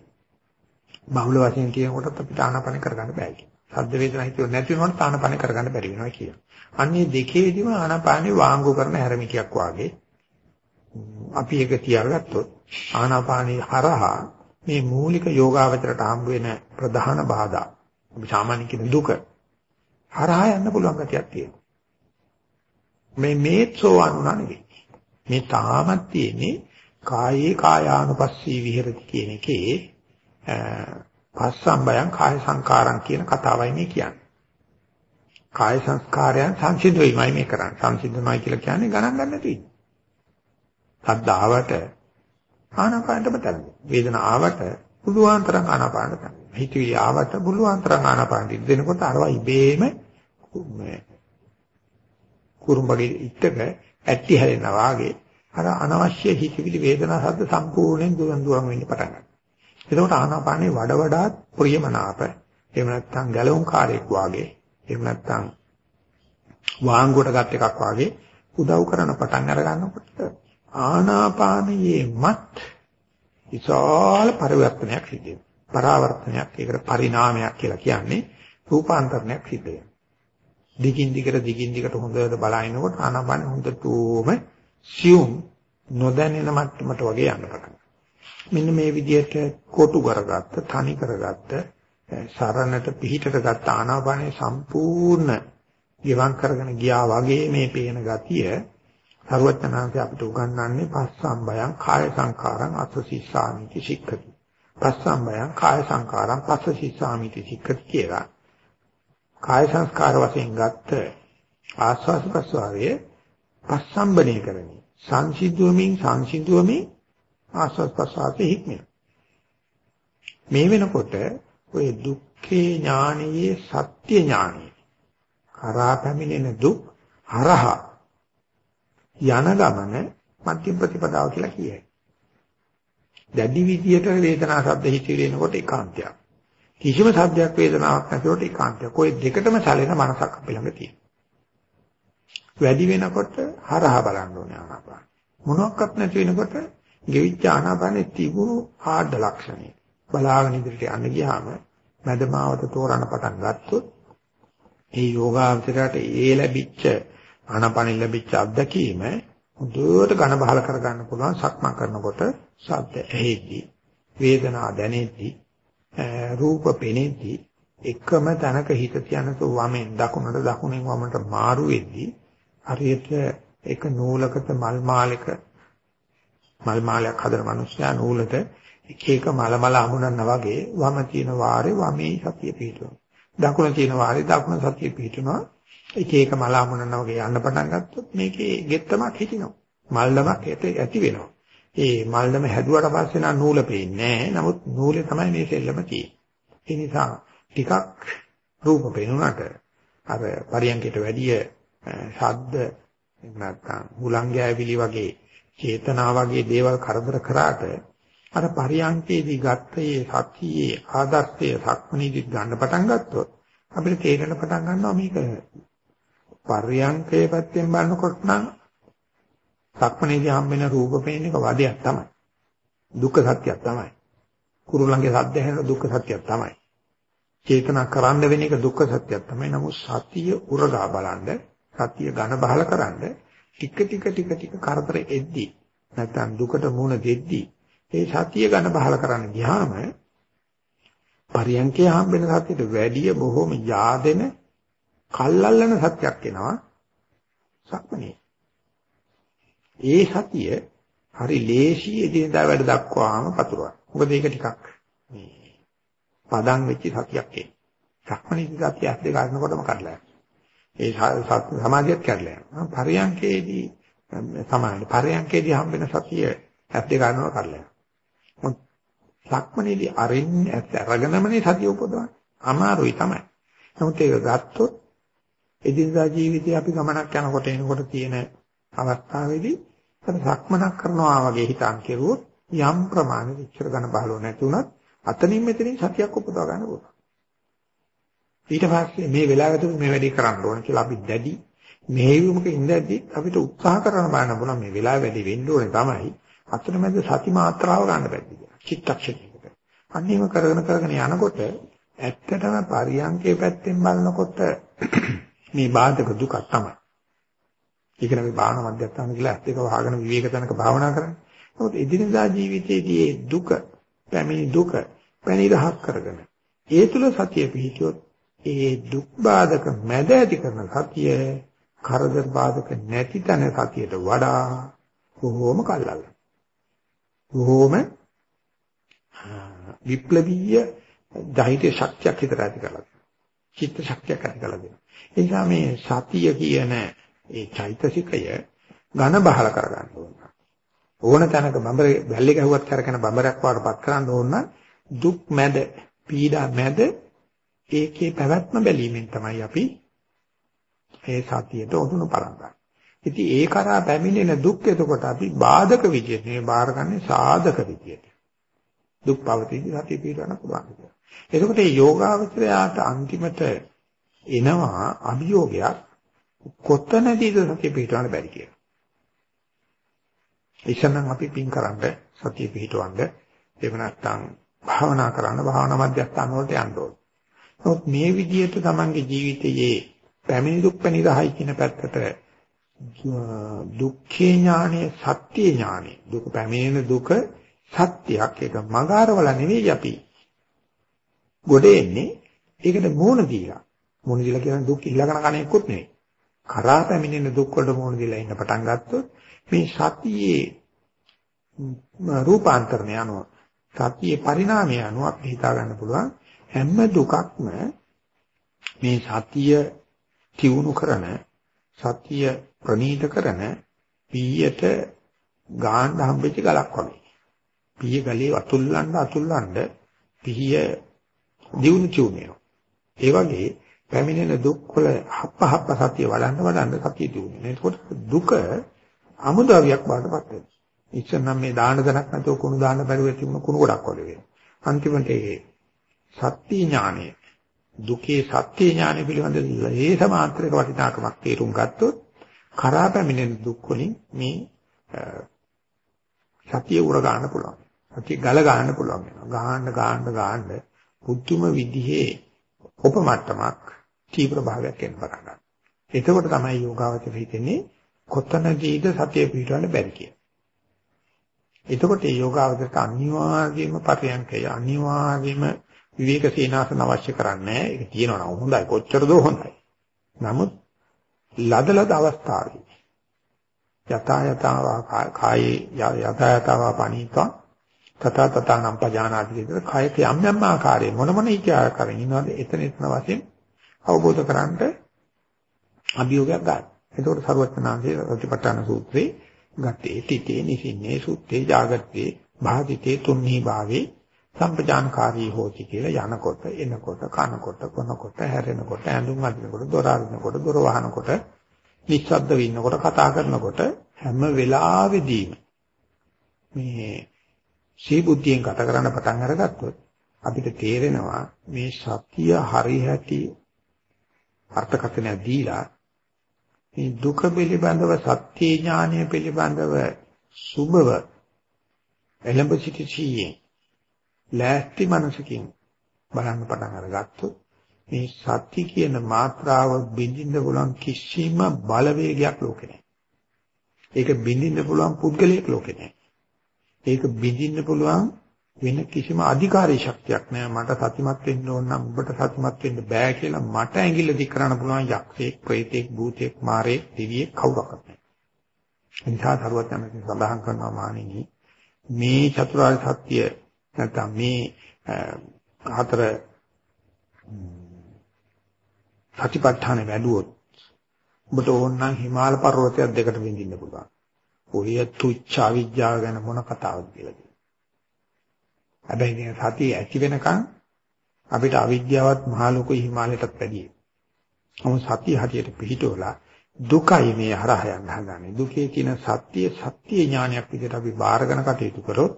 බහුල වශයෙන් කියනකොටත් අපිට ආනාපාන කරගන්න බෑ කියන. සද්ද වේදනා හිතුව නැති වුණොත් ආනාපාන කරගන්න බැරි වෙනවා කියන. අන්නේ දෙකේදීම ආනාපානේ වාංගු කරන හැරමිකයක් වාගේ අපි ඒක තියාගත්තොත් ආනාපානේ හරහා මේ මූලික යෝගාවචරයට හම්බ වෙන ප්‍රධාන බාධා අපි සාමාන්‍ය කියන දුක හරහා යන්න පුළුවන් ගතියක් තියෙනවා. මේ මේත්සෝ වුණා නෙවෙයි. මේ තාමත් තියෙන්නේ කායේ කායානුපස්සී විහෙරති කියන එකේ පස්සම්බයං කාය සංකාරං කියන කතාවයි මේ කියන්නේ. කාය සංස්කාරයන් සංසිද්ධ වෙයිමයි මේ කරන්නේ. සංසිද්ධමයි කියලා කියන්නේ ගණන් ගන්න නැති. සද්දාවට ආනාපානටම තැන්න. වේදනාව ආවට පුළුවන් තරම් ආනාපානට තැන්න. හිතවිලි ආවට පුළුවන් තරම් ආනාපානට දෙනකොට අරවා ඉබේම මේ කුරුම්බගේ ඉත්තක ඇටි හැලෙනා වාගේ අර අනවශ්‍ය හිතවිලි වේදනා සද්ද සම්පූර්ණයෙන් දුරන් දුරන් වෙන්න පටන් ගන්නවා. එතකොට ආනාපානේ වඩ වඩාත් ප්‍රියමනාප එහෙම නැත්නම් ගැලවුම් කාර්යයක් වාගේ එහෙම නැත්නම් වාංගුවට ගත් එකක් වාගේ උදව් කරන පටන් අර ගන්නකොට ආනාපානයේමත් විශාල පරිවර්තනයක් සිද්ධ වෙනවා. පරාවර්තනයක් ඒකට පරිණාමයක් කියලා කියන්නේ රූපාන්තරණයක් සිද්ධ වෙනවා. දිගින් දිගට දිගින් දිගට හොඳට බලනකොට ආනාපාන හොඳටම සියුම් නොදැනෙන මට්ටමට වගේ යන්න පටන් මෙන්න මේ විදිහට කොටු කරගත්ත, තනි කරගත්ත, සරණට පිහිටට ගත්ත ආනාපානේ සම්පූර්ණ ගිවන් කරගෙන ගියා වගේ මේ පේන ගතිය සරුවචනාංශය අපිට උගන්වන්නේ පස්සම්බයං කාය සංකාරං අසසිස්සාමිති සික්ඛති. පස්සම්බයං කාය සංකාරං පස්සසිස්සාමිති සික්ඛති කියලා. කාය සංස්කාර වශයෙන් ගත්ත ආස්වාද ප්‍රසවාරයේ පස්සම්බනේ කරන්නේ. සංසිද්ධුවමින් සංසිද්ධුවමින් ආස්වාද ප්‍රසආතේ හික්මන. මේ වෙනකොට ඔය දුක්ඛේ ඥානයේ සත්‍ය ඥානය කරා පැමිණෙන දුක් හරහා යන ගමන මධ්‍ය ප්‍රතිපදාව කියලා කියයි. දැඩි විදියට වේදනා ශබ්ද හිතේ එනකොට ඒකාන්තයක්. කිසිම සද්දයක් වේදනාවක් නැතිවට ඒකාන්තයක්. ඔය දෙකටම සැලෙන මනසක් අපි ළඟ තියෙනවා. වැඩි වෙනකොට හරහා බලන්න ඕනේ ආනාපාන. මොනක්වත් නැති වෙනකොට ගෙවිච්ච ආනාපානේ තිබුණු ආඩ ලක්ෂණය. බලාගෙන ඉදිරියට යන්න ගියාම මදමාවත තෝරන්න පටන් ගත්තොත් ඒ යෝගාවචරයට ඒ ලැබිච්ච ආනාපානෙ ලැබිච්ච අත්දැකීම හොඳට ඝන බහල කරගන්න පුළුවන් සක්මන් කරනකොට ශබ්ද ඇහෙද්දී වේදනා දැනෙද්දී රූප පෙනෙද්දී එකම තැනක හිත තියනක වමෙන් දකුණට දකුණෙන් වමට මාරු වෙද්දී හරියට එක නූලකට මල් මාලයක මල් මාලයක් හදන මිනිස්සයා නූලට එක එක මල මල අමුණනවා වගේ වම තියෙන වාරේ වමේ සතිය පිටුනවා. දකුණ තියෙන වාරේ දකුණ සතිය පිටුනවා. එක එක මල අමුණනවා වගේ යන්න පටන් ගත්තොත් මේකේ ගෙත්තමක් හිටිනවා. මල්ලමක් ඇති වෙනවා. ඒ මල්ලම හැදුවට පස්සේ නම් නූල පේන්නේ නැහැ. නමුත් නූලේ තමයි මේ සෙල්ලම තියෙන්නේ. ඒ නිසා ටිකක් රූප පේනුනට අර පරියන්කයට වැඩිය ශබ්ද නැත්නම් හුලංගෑවිලි වගේ චේතනා වගේ දේවල් කරදර කරාට අර පරියන්කේදී ගත්ත මේ සතියේ ආදර්ශයේ සක්මනීදී ගන්න පටන් ගත්තොත් අපිට තේරෙන පටන් ගන්නවා මේක පරියන්කේ පැත්තෙන් බලනකොට නම් සක්මනේදී හම්බෙන රූප පේන එක වදයක් තමයි. දුක්ඛ සත්‍යයක් තමයි. කුරුල්ලන්ගේ සද්ද ඇහෙන දුක්ඛ සත්‍යයක් තමයි. චේතනා කරන්න වෙන එක දුක්ඛ සත්‍යයක් තමයි. නමුත් සතිය උරගා බලන්න, සතිය ඝන බහල කරන්න ටික ටික ටික ටික කරදර එද්දි නැත්නම් දුකට මුහුණ දෙද්දි ඒ සතිය ගන්න බහල කරන්න ගියාම පරියන්කේ හම්බෙන සතියට වැඩිය බොහොම yaadෙන කල්ලල්ලන සත්‍යක් එනවා සක්මනේ. ඒ සතිය හරි ලේසි එදිනදා වැඩ දක්වාම පතුරවන. මොකද ඒක ටිකක් මේ පදන් වෙච්ච සතියක් ඒ. සක්මනේ සතිය ඇස් දෙක අරනකොටම කඩලා යනවා. ඒ සමාධියත් කැඩලා යනවා. පරියන්කේදී සමාන පරියන්කේදී හම්බෙන සතිය ඇස් දෙක අරනවා කඩලා යනවා. සක්මනේදී අරින්නේ ඇස් අරගෙනමනේ සතිය උපදවන්නේ. අමාරුයි තමයි. නමුත් ඒක ගත්තොත් එදිනදා ජීවිතේ අපි ගමනක් යනකොට එනකොට තියෙන අවස්ථාවේදී අර සක්මනක් කරනවා වගේ හිතන් කෙරුවොත් යම් ප්‍රමාණෙ විචර ගන්න බහලව නැති උනත් අතනින් මෙතනින් සතියක් උපදව ගන්න පුළුවන්. ඊට පස්සේ මේ වෙලාවට මේ වැඩේ කරන්න ඕන කියලා අපි දැඩි මෙහෙයුමක ඉඳද්දි අපිට උත්සාහ කරන බලන්න පුළුවන් මේ වෙලාව වැඩි වෙන්න ඕනේ තමයි. අතරමැද සති මාත්‍රාව ගන්න බැරි කියලා. චිත්තක්ෂණයකට. අන්නේම කරගෙන කරගෙන යනකොට ඇත්තටම පරියන්කේ පැත්තෙන් බලනකොට මේ බාධක දුකක් තමයි. ඒක නම් භාවනා මධ්‍යස්ථාන කියලා ඇත්ත එක වහගෙන විවේක තැනක භාවනා කරන්නේ. නමුත් එදිනදා ජීවිතයේදී මේ දුක, පැමිණි දුක, පැණි රහක් කරගෙන ඒ තුල සතිය පිහිටියොත් ඒ දුක් බාධක මැද ඇති කරන සතිය කරදර බාධක නැති තැන සතියට වඩා බොහෝම කල්ලල්ල. බොහෝම විප්ලවීය ධෛර්ය ශක්තියක් විතර ඇති කරලා චිත්ත ශක්තියක් ඇති කරලා දෙනවා. ඒ නිසා මේ සතිය කියන ඒ චෛතසිකය ඝන බහල කරගන්න ඕන. ඕන තැනක බඹරේ වැල්ලේ ගැහුවත් කරගෙන බඹරක් වඩපත් කරන්න ඕන දුක් මැද පීඩා මැද ඒකේ පැවැත්ම බැලීමෙන් තමයි අපි ඒ සතියට උතුණු පරංගන්නේ. ඉතින් ඒ කරා පැමිණෙන දුක් එතකොට අපි බාධක විදියට නෙවෙයි බාරගන්නේ සාධක විදියට. දුක් පවතින සතිය පිළිගන්න පුළුවන් කියලා. එතකොට මේ යෝගාවචරයාට අන්තිමට එනවා අභියෝගයක් කොතනදීද සතිය පිටවන්න බැරි කියලා. ඉතින් අපි පින් කරන්න සතිය පිටවන්න එහෙම නැත්නම් භාවනා කරන්න භාවනා මධ්‍යස්ථාන වලට යන්න ඕනේ. නමුත් මේ විදිහට තමන්ගේ ජීවිතයේ පැමිණි දුක් පැනිරහයි කියන පැත්තට දුක්ඛේ ඥානෙ සත්‍ය ඥානෙ දුක පැමිණෙන දුක සත්‍යයක් ඒක මගාරවල නෙවෙයි අපි ගොඩ එන්නේ ඒකට මෝන දීලා මෝන දීලා කියන දුක් ඉල්ලගෙන කණේකුත් නෙවෙයි කරා පැමිණෙන දුක් වලට මුහුණ දීලා ඉන්න පටන් ගත්තොත් මේ සතියේ රූපාන්තරණය අනුව සතියේ පරිණාමය අනුව අපි හිතා ගන්න පුළුවන් හැම දුකක්ම මේ සතිය තියුණු කරන සතිය ප්‍රනීත කරන පීයට ගාන්න හම්බෙච්ච ගලක් වගේ. පීය ගලේ අතුල්ලන්න අතුල්ලන්න පීය දියුණු චුණියෝ. ඒ වගේ පැමිණෙන දුක්වල හප්ප හප්ප සතිය වඩන්න වඩන්න සතිය දිනුනේ. එතකොට දුක අමුද්‍රව්‍යයක් බාටපත් වෙනවා. ඉස්සර නම් මේ දාන දනක් නැතුව කුණු දාන්න බැරුව තිබුණ කුණු ගොඩක් වගේ වෙනවා. අන්තිමට ඒ සත්‍ය ඥානය දුකේ සත්‍ය ඥානය පිළිබඳ ලේස මාත්‍රයක වටිනාකමක් තේරුම් ගත්තොත් කරා පැමිණෙන දුක් වලින් මේ සතිය උර ගන්න පුළුවන්. සතිය ගල ගන්න පුළුවන් වෙනවා. ගහන්න ගහන්න ගහන්න පුදුම විදිහේ උපමට්ටමක් තීව්‍ර භාවයක් එන්න පටන් ගන්නවා. එතකොට තමයි යෝගාවචර හිතෙන්නේ කොතනදීද සතිය පිටවන්න බැරි කියලා. එතකොට මේ යෝගාවචරට අනිවාර්යයෙන්ම පරියන්කය අනිවාර්යයෙන්ම විවේක සීනාසන අවශ්‍ය කරන්නේ ඒක තියෙනවා නම් හොඳයි කොච්චර දෝ හොඳයි. නමුත් ලදලද අවස්ථාවේ යතා යතාවා කායේ යතා යතාවා පණීතා තත තතනම් පජානාති කියන කයක යම් යම් ආකාරයේ මොන මොන ඉකාරයෙන් ඉනවද එතන එතන වශයෙන් අවබෝධ කරගන්න අභියෝගයක් ගන්න. එතකොට සරුවචනාංශයේ රතිපට්ඨාන සූත්‍රේ ගතේ තිතේ නිසින්නේ සුත්තේ ජාගත්තේ භාදිතේ තුන්හි භාවේ සම්පජානකාරී හෝති කියලා යනකොට එනකොට කනකොට කොනකොට හැරෙනකොට ඇඳුම් අදිනකොට දොර අරිනකොට දොර වහනකොට නිස්සද්ද වෙන්නකොට කතා කරනකොට හැම වෙලාවෙදීම මේ සීබුද්ධියෙන් ගත කරන්න පටන් අරගත්තොත් අපිට තේරෙනවා මේ සත්‍ය හරි හැටි අර්ථකථනය දීලා මේ දුක පිළිබඳව සත්‍ය ඥානය පිළිබඳව සුබව එළඹ සිටියේ ලෑස්ති මනසකින් බලන්න පටන් අරගත්තොත් මේ සත්‍ය කියන මාත්‍රාව බින්දින්න පුළුවන් කිසිම බලවේගයක් ලෝකේ නැහැ. ඒක බිඳින්න පුළුවන් පුද්ගලයෙක් ලෝකේ නැහැ. ඒක බිඳින්න පුළුවන් වෙන කිසිම අධිකාරී ශක්තියක් නැහැ. මට සතිමත් වෙන්න ඕන නම් ඔබට සතිමත් වෙන්න බෑ කියලා මට ඇඟිල්ල දික් කරන්න පුළුවන් යක්ෂයෙක්, ප්‍රේතෙක්, භූතෙක්, මාරයෙක්, දිවියෙක් කවුරක්වත් නැහැ. එනිසා සරුවත් යන සඳහන් කරනවා මානිනී මේ චතුරාර්ය සත්‍ය නැත්නම් මේ හතර සතිපට්ඨාන වැඩුවොත් ඔබට ඕන නම් හිමාල පර්වතයක් දෙකට විඳින්න පුළුවන්. ඔය තුච්ච අවිජ්ජාව ගැන මොන කතාවද කියලා කියනවා. හැබැයි මේ සතිය ඇති වෙනකන් අපිට අවිද්‍යාවත් මහ ලොකු හිමාලයටත් වැඩියි. නමුත් සතිය හරියට පිහිටවලා දුකයි මේ හරහ යන්න හදන්නේ. දුකේ තියෙන සත්‍ය සත්‍ය ඥානයක් විදිහට අපි බාරගෙන කටයුතු කරොත්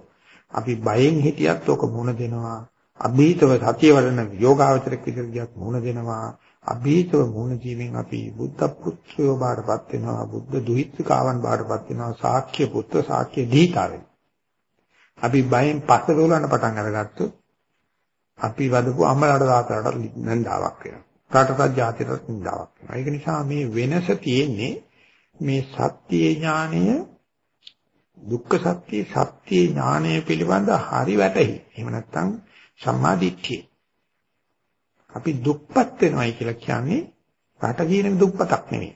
අපි බයෙන් හිටියත් ඔක මුණ දෙනවා. අභීතව සතිය වඩන යෝගාවචරයක් විදිහට ගියත් මුණ දෙනවා. අභීතව මුණ ජීවෙන් අපි බුද්ධ පුත්‍රයෝ බාරපත් වෙනවා. බුද්ධ දුහිතකාවන් බාරපත් වෙනවා. ශාක්‍ය පුත්‍ර ශාක්‍ය දීතාවෙන්. අපි බයෙන් පස්ස දෝලන්න පටන් අරගත්තොත් අපි වදපු අම්මලාට දාතරට නන්දාවක් වෙනවා. රටටත් ජාතියටත් නින්දාවක් වෙනවා. ඒක නිසා මේ වෙනස තියෙන්නේ මේ සත්‍ය ඥානය දුක්ඛ සත්‍ය සත්‍ය ඥානය පිළිබඳ හරි වැටහි. එහෙම නැත්නම් සම්මාදිට්ඨිය. අපි දුක්පත් වෙනවයි කියලා කියන්නේ රට කියන දුක්පතක් නෙවෙයි.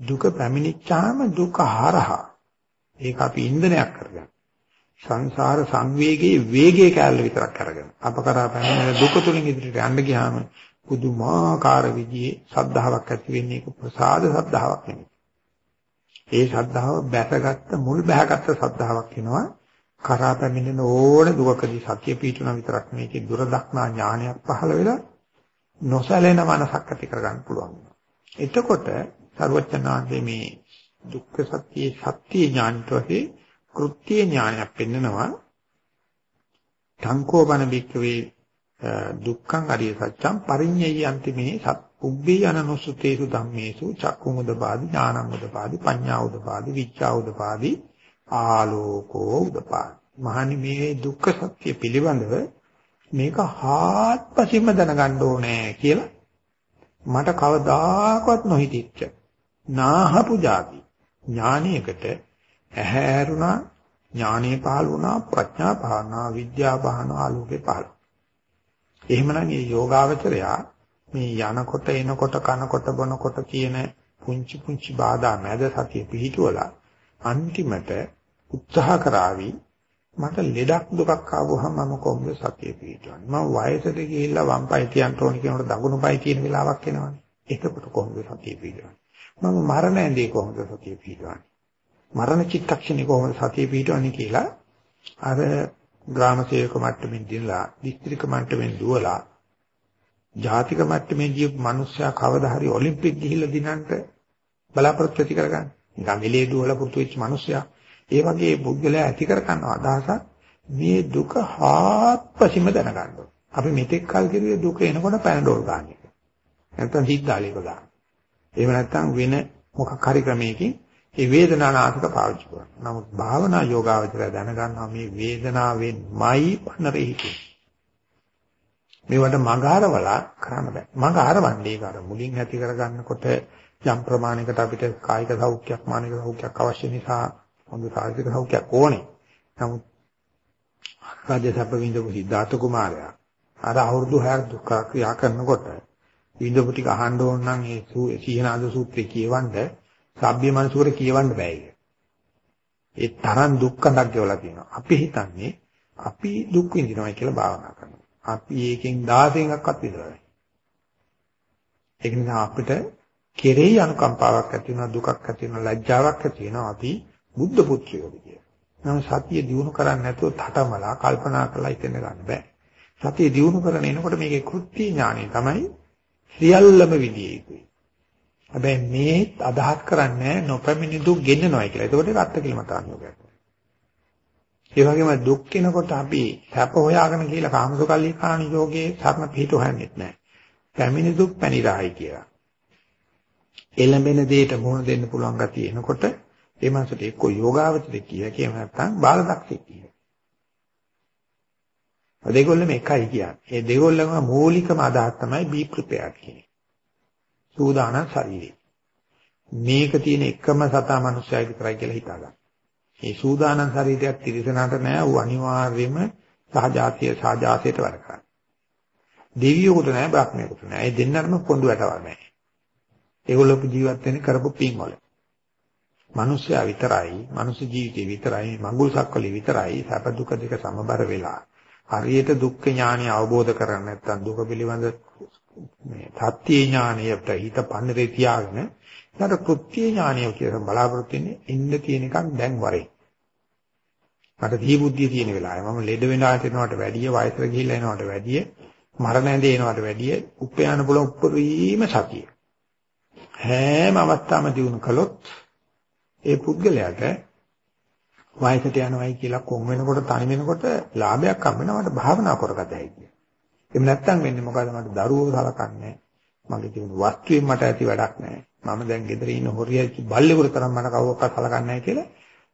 දුක පැමිණිච්චාම දුක හරහා ඒක අපි ඉන්ධනයක් කරගන්න. සංසාර සංවේගයේ වේගයේ කැලල විතරක් අරගෙන අප කරා පැමිණෙන දුක තුලින් ඉදිරියට යන්න ගියාම පුදුමාකාර විදිහේ සද්ධාාවක් ඇති වෙන්නේ ඒක ප්‍රසාද සද්ධාාවක් නෙමෙයි. ඒ සද්ධාව බැසගත්ත මුල් බැහැගත්ත සද්ධාාවක් වෙනවා. කරා පැමිණෙන ඕන දුකකදී සතිය පිටුන විතරක් මේකේ දුර දක්නා ඥානයක් පහළ වෙලා නොසැලෙන මනසක් ඇති කරගන්න පුළුවන්. එතකොට සර්වඥාන්සේ මේ දුක්ඛ සත්‍යයේ සත්‍ය ඥානතෝසේ කෘත්‍ය ඥානයක් පෙන්නනවා. සංකෝපන බික්කවේ දුක්ඛං අරිය සත්‍යං පරිඤ්ඤය අන්තිමේ සත් උබ්බේ අනනුසුතේසු ධම්මේසු චක්කුං උදපාදි ඥානං උදපාදි පඤ්ඤා උදපාදි විච්ඡා උදපාදි ආලෝකෝ උදපාදි මහනි මේ දුක්ඛ සත්‍ය පිළිබඳව මේක හාත්පසින්ම දැනගන්න ඕනේ කියලා මට කවදාකවත් නොහිතිච්ච නාහපු જાති ඥානයකට ඇහැරුණා ඥානෙ පහළ වුණා ප්‍රඥා පහළනා විද්‍යා පහළනා ආලෝකේ පහළ එහෙමනම් මේ යෝගාවචරයා මේ යනකොට එනකොට කනකොට බොනකොට කියන පුංචි පුංචි බාධා මැද සතිය පිහිටුවලා අන්තිමට උත්සාහ කරાવી මට ලෙඩක් දුකක් ආවොහම මම කොහොමද සතිය පිහිටවන්නේ? මම වයසට ගිහිල්ලා වම් පය තියන්න ඕන කියනකොට දකුණු පය තියෙන වෙලාවක් එනවනේ. එතකොට කොහොමද සතිය පිහිටවන්නේ? මම මරණ ඇඳේ කොහොමද සතිය පිහිටවන්නේ? මරණ චිත්තක්ෂණේ කොහොමද සතිය පිහිටවන්නේ කියලා අර ග්‍රාම සේවක මට්ටමින් දිනලා දිස්ත්‍රික්ක මට්ටමින් දුවලා ජාතික මට්ටමේ ගිය මිනිස්සයා කවදා හරි ඔලිම්පික් ගිහිල්ලා දිනන්නට බලාපොරොත්තු ඇති කරගන්න. නිකන් වෙලේ දුවලා පුරුදු වෙච්ච මිනිස්සයා ඒ වගේ පුද්ගලයා ඇති කර ගන්න අදහසක් මේ දුක හාත්පසින්ම දැනගන්න අපි මෙතෙක් කල් කිරුවේ දුක එනකොට පැනඩෝල් ගන්න එක. නැත්නම් හිද්දාලේක ගන්න. එහෙම නැත්නම් වෙන මොකක් හරි ක්‍රමයකින් ඒ වේදනානාශක පාවිච්චි කරනවා. නමුත් භාවනා යෝගාවචරය දැනගන්නවා මේ වේදනාවෙන්මයි පනරේ හිතේ. මේවට මගහරවලා කරන්න බෑ. මගහරවන්නේ ඒක අර මුලින් ඇති කරගන්නකොට යම් ප්‍රමාණයකට අපිට කායික සෞඛ්‍යයක් මානසික සෞඛ්‍යයක් අවශ්‍ය නිසා හොඳ සාහිත්‍යික සෞඛ්‍යයක් ඕනේ. නමුත් රාජ්‍ය සැප විඳපු සිද්ධාර්ථ කුමාරයා අර අවුරුදු 6ක් දුක් ක්‍රියා කරනකොට විඳපු ටික අහන්න ඕන නම් ඒ සීහනාද සූත්‍රය කියවන්න සබ්බිය මනසුර කියවන්න බෑ ඒක. ඒ තරම් දුක්ඛඳක් ගෙවලා තියෙනවා. අපි හිතන්නේ අපි දුක් විඳිනවා කියලා භාවනා කරනවා. අපි ඒකෙන් 16 එකක්වත් විඳලා ඒක නිසා අපිට කෙරෙහි අනුකම්පාවක් ඇති වෙනවා දුකක් ඇති වෙනවා ලැජ්ජාවක් ඇති වෙනවා අපි බුද්ධ පුත්‍රයෝ කියන. නම් සතිය දිනු කරන්නේ නැතුව තටමලා කල්පනා කරලා ඉතින් ගන්න බෑ. සතිය දිනු කරගෙන එනකොට මේකේ කෘත්‍ය ඥානෙ තමයි සියල්ලම විදියේ යුතුයි. හැබැයි මේ අදහස් කරන්නේ නොපැමිණි දුක් ගෙන්නනවායි කියලා. ඒකෝට ඒක අත්කලමතානියෝගයක්. ඒ වගේම දුක් කෙනකොට අපි සැප හොයාගෙන කියලා කාමසුකල්ලි කාණ යෝගයේ සරණ පිට හොයන්නෙත් නැහැ. පැමිණි දුක් පැනිරායි කියලා. එළඹෙන දෙයට මුහුණ දෙන්න පුළුවන් ගතිය එනකොට ඒ මාසට එක්ක යෝගාවචරේ කිය කියම නැත්නම් බාලදක්ෂෙක් කිය. දෙගොල්ලම එකයි කියන්නේ. ඒ දෙගොල්ලම මූලිකම අදහස් තමයි be prepared කියන්නේ. සූදානම් ශරීරය. මේක තියෙන එකම සතා මනුස්සයයි විතරයි කියලා හිතාගන්න. මේ සූදානම් ශරීරයක් තිරසනට නෑ ඌ අනිවාර්යයෙන්ම සහජාතිය සහජාසයට වැඩ කරන්නේ. දෙවියෙකුට නෑ බ්‍රහ්මයෙකුට නෑ. ඒ දෙන්නටම පොඳු වැටවන්නේ නෑ. ඒගොල්ලෝ ජීවත් වෙන්නේ කරපු පින් වල. මිනිස්සයා විතරයි, මිනිස් ජීවිතේ විතරයි, මඟුල් සක්වලේ විතරයි සැප දුක දෙක සමබර වෙලා හරියට දුක්ඛ ඥානය අවබෝධ කරගන්න නැත්නම් දුක පිළිබඳ මේ සත්‍ය ඥානයට හිත පන්නරේ තියාගෙන ඊට කෘත්‍ය ඥානය කියලා බලාපොරොත්තු වෙන්නේ ඉන්න තියෙන එකක් දැන් වරේ. මට දී බුද්ධිය තියෙන වෙලාවේ මම ලෙඩ වෙනාට එනවට වැඩිය වයසට ගිහිල්ලා එනවට වැඩිය මරණ ඇඳේ එනවට වැඩිය උපයාන බල උප්පරීම සතිය. හැම අවස්ථාවම දිනු කළොත් ඒ පුද්ගලයාට වයසට යනවයි කියලා කොම් වෙනකොට තනි වෙනකොට ලාභයක් හම් වෙනවට භාවනා කරගත හැකියි. එහෙම නැත්නම් වෙන්නේ මොකද මට දරුවෝ සලකන්නේ මගේ තිබුණු වස්තුවෙන් මට ඇති වැඩක් නැහැ. මම දැන් ගෙදර ඉන්න හොරියයි බල්ලෙකුට තරම් මට කවුරක්වත් සලකන්නේ නැහැ කියලා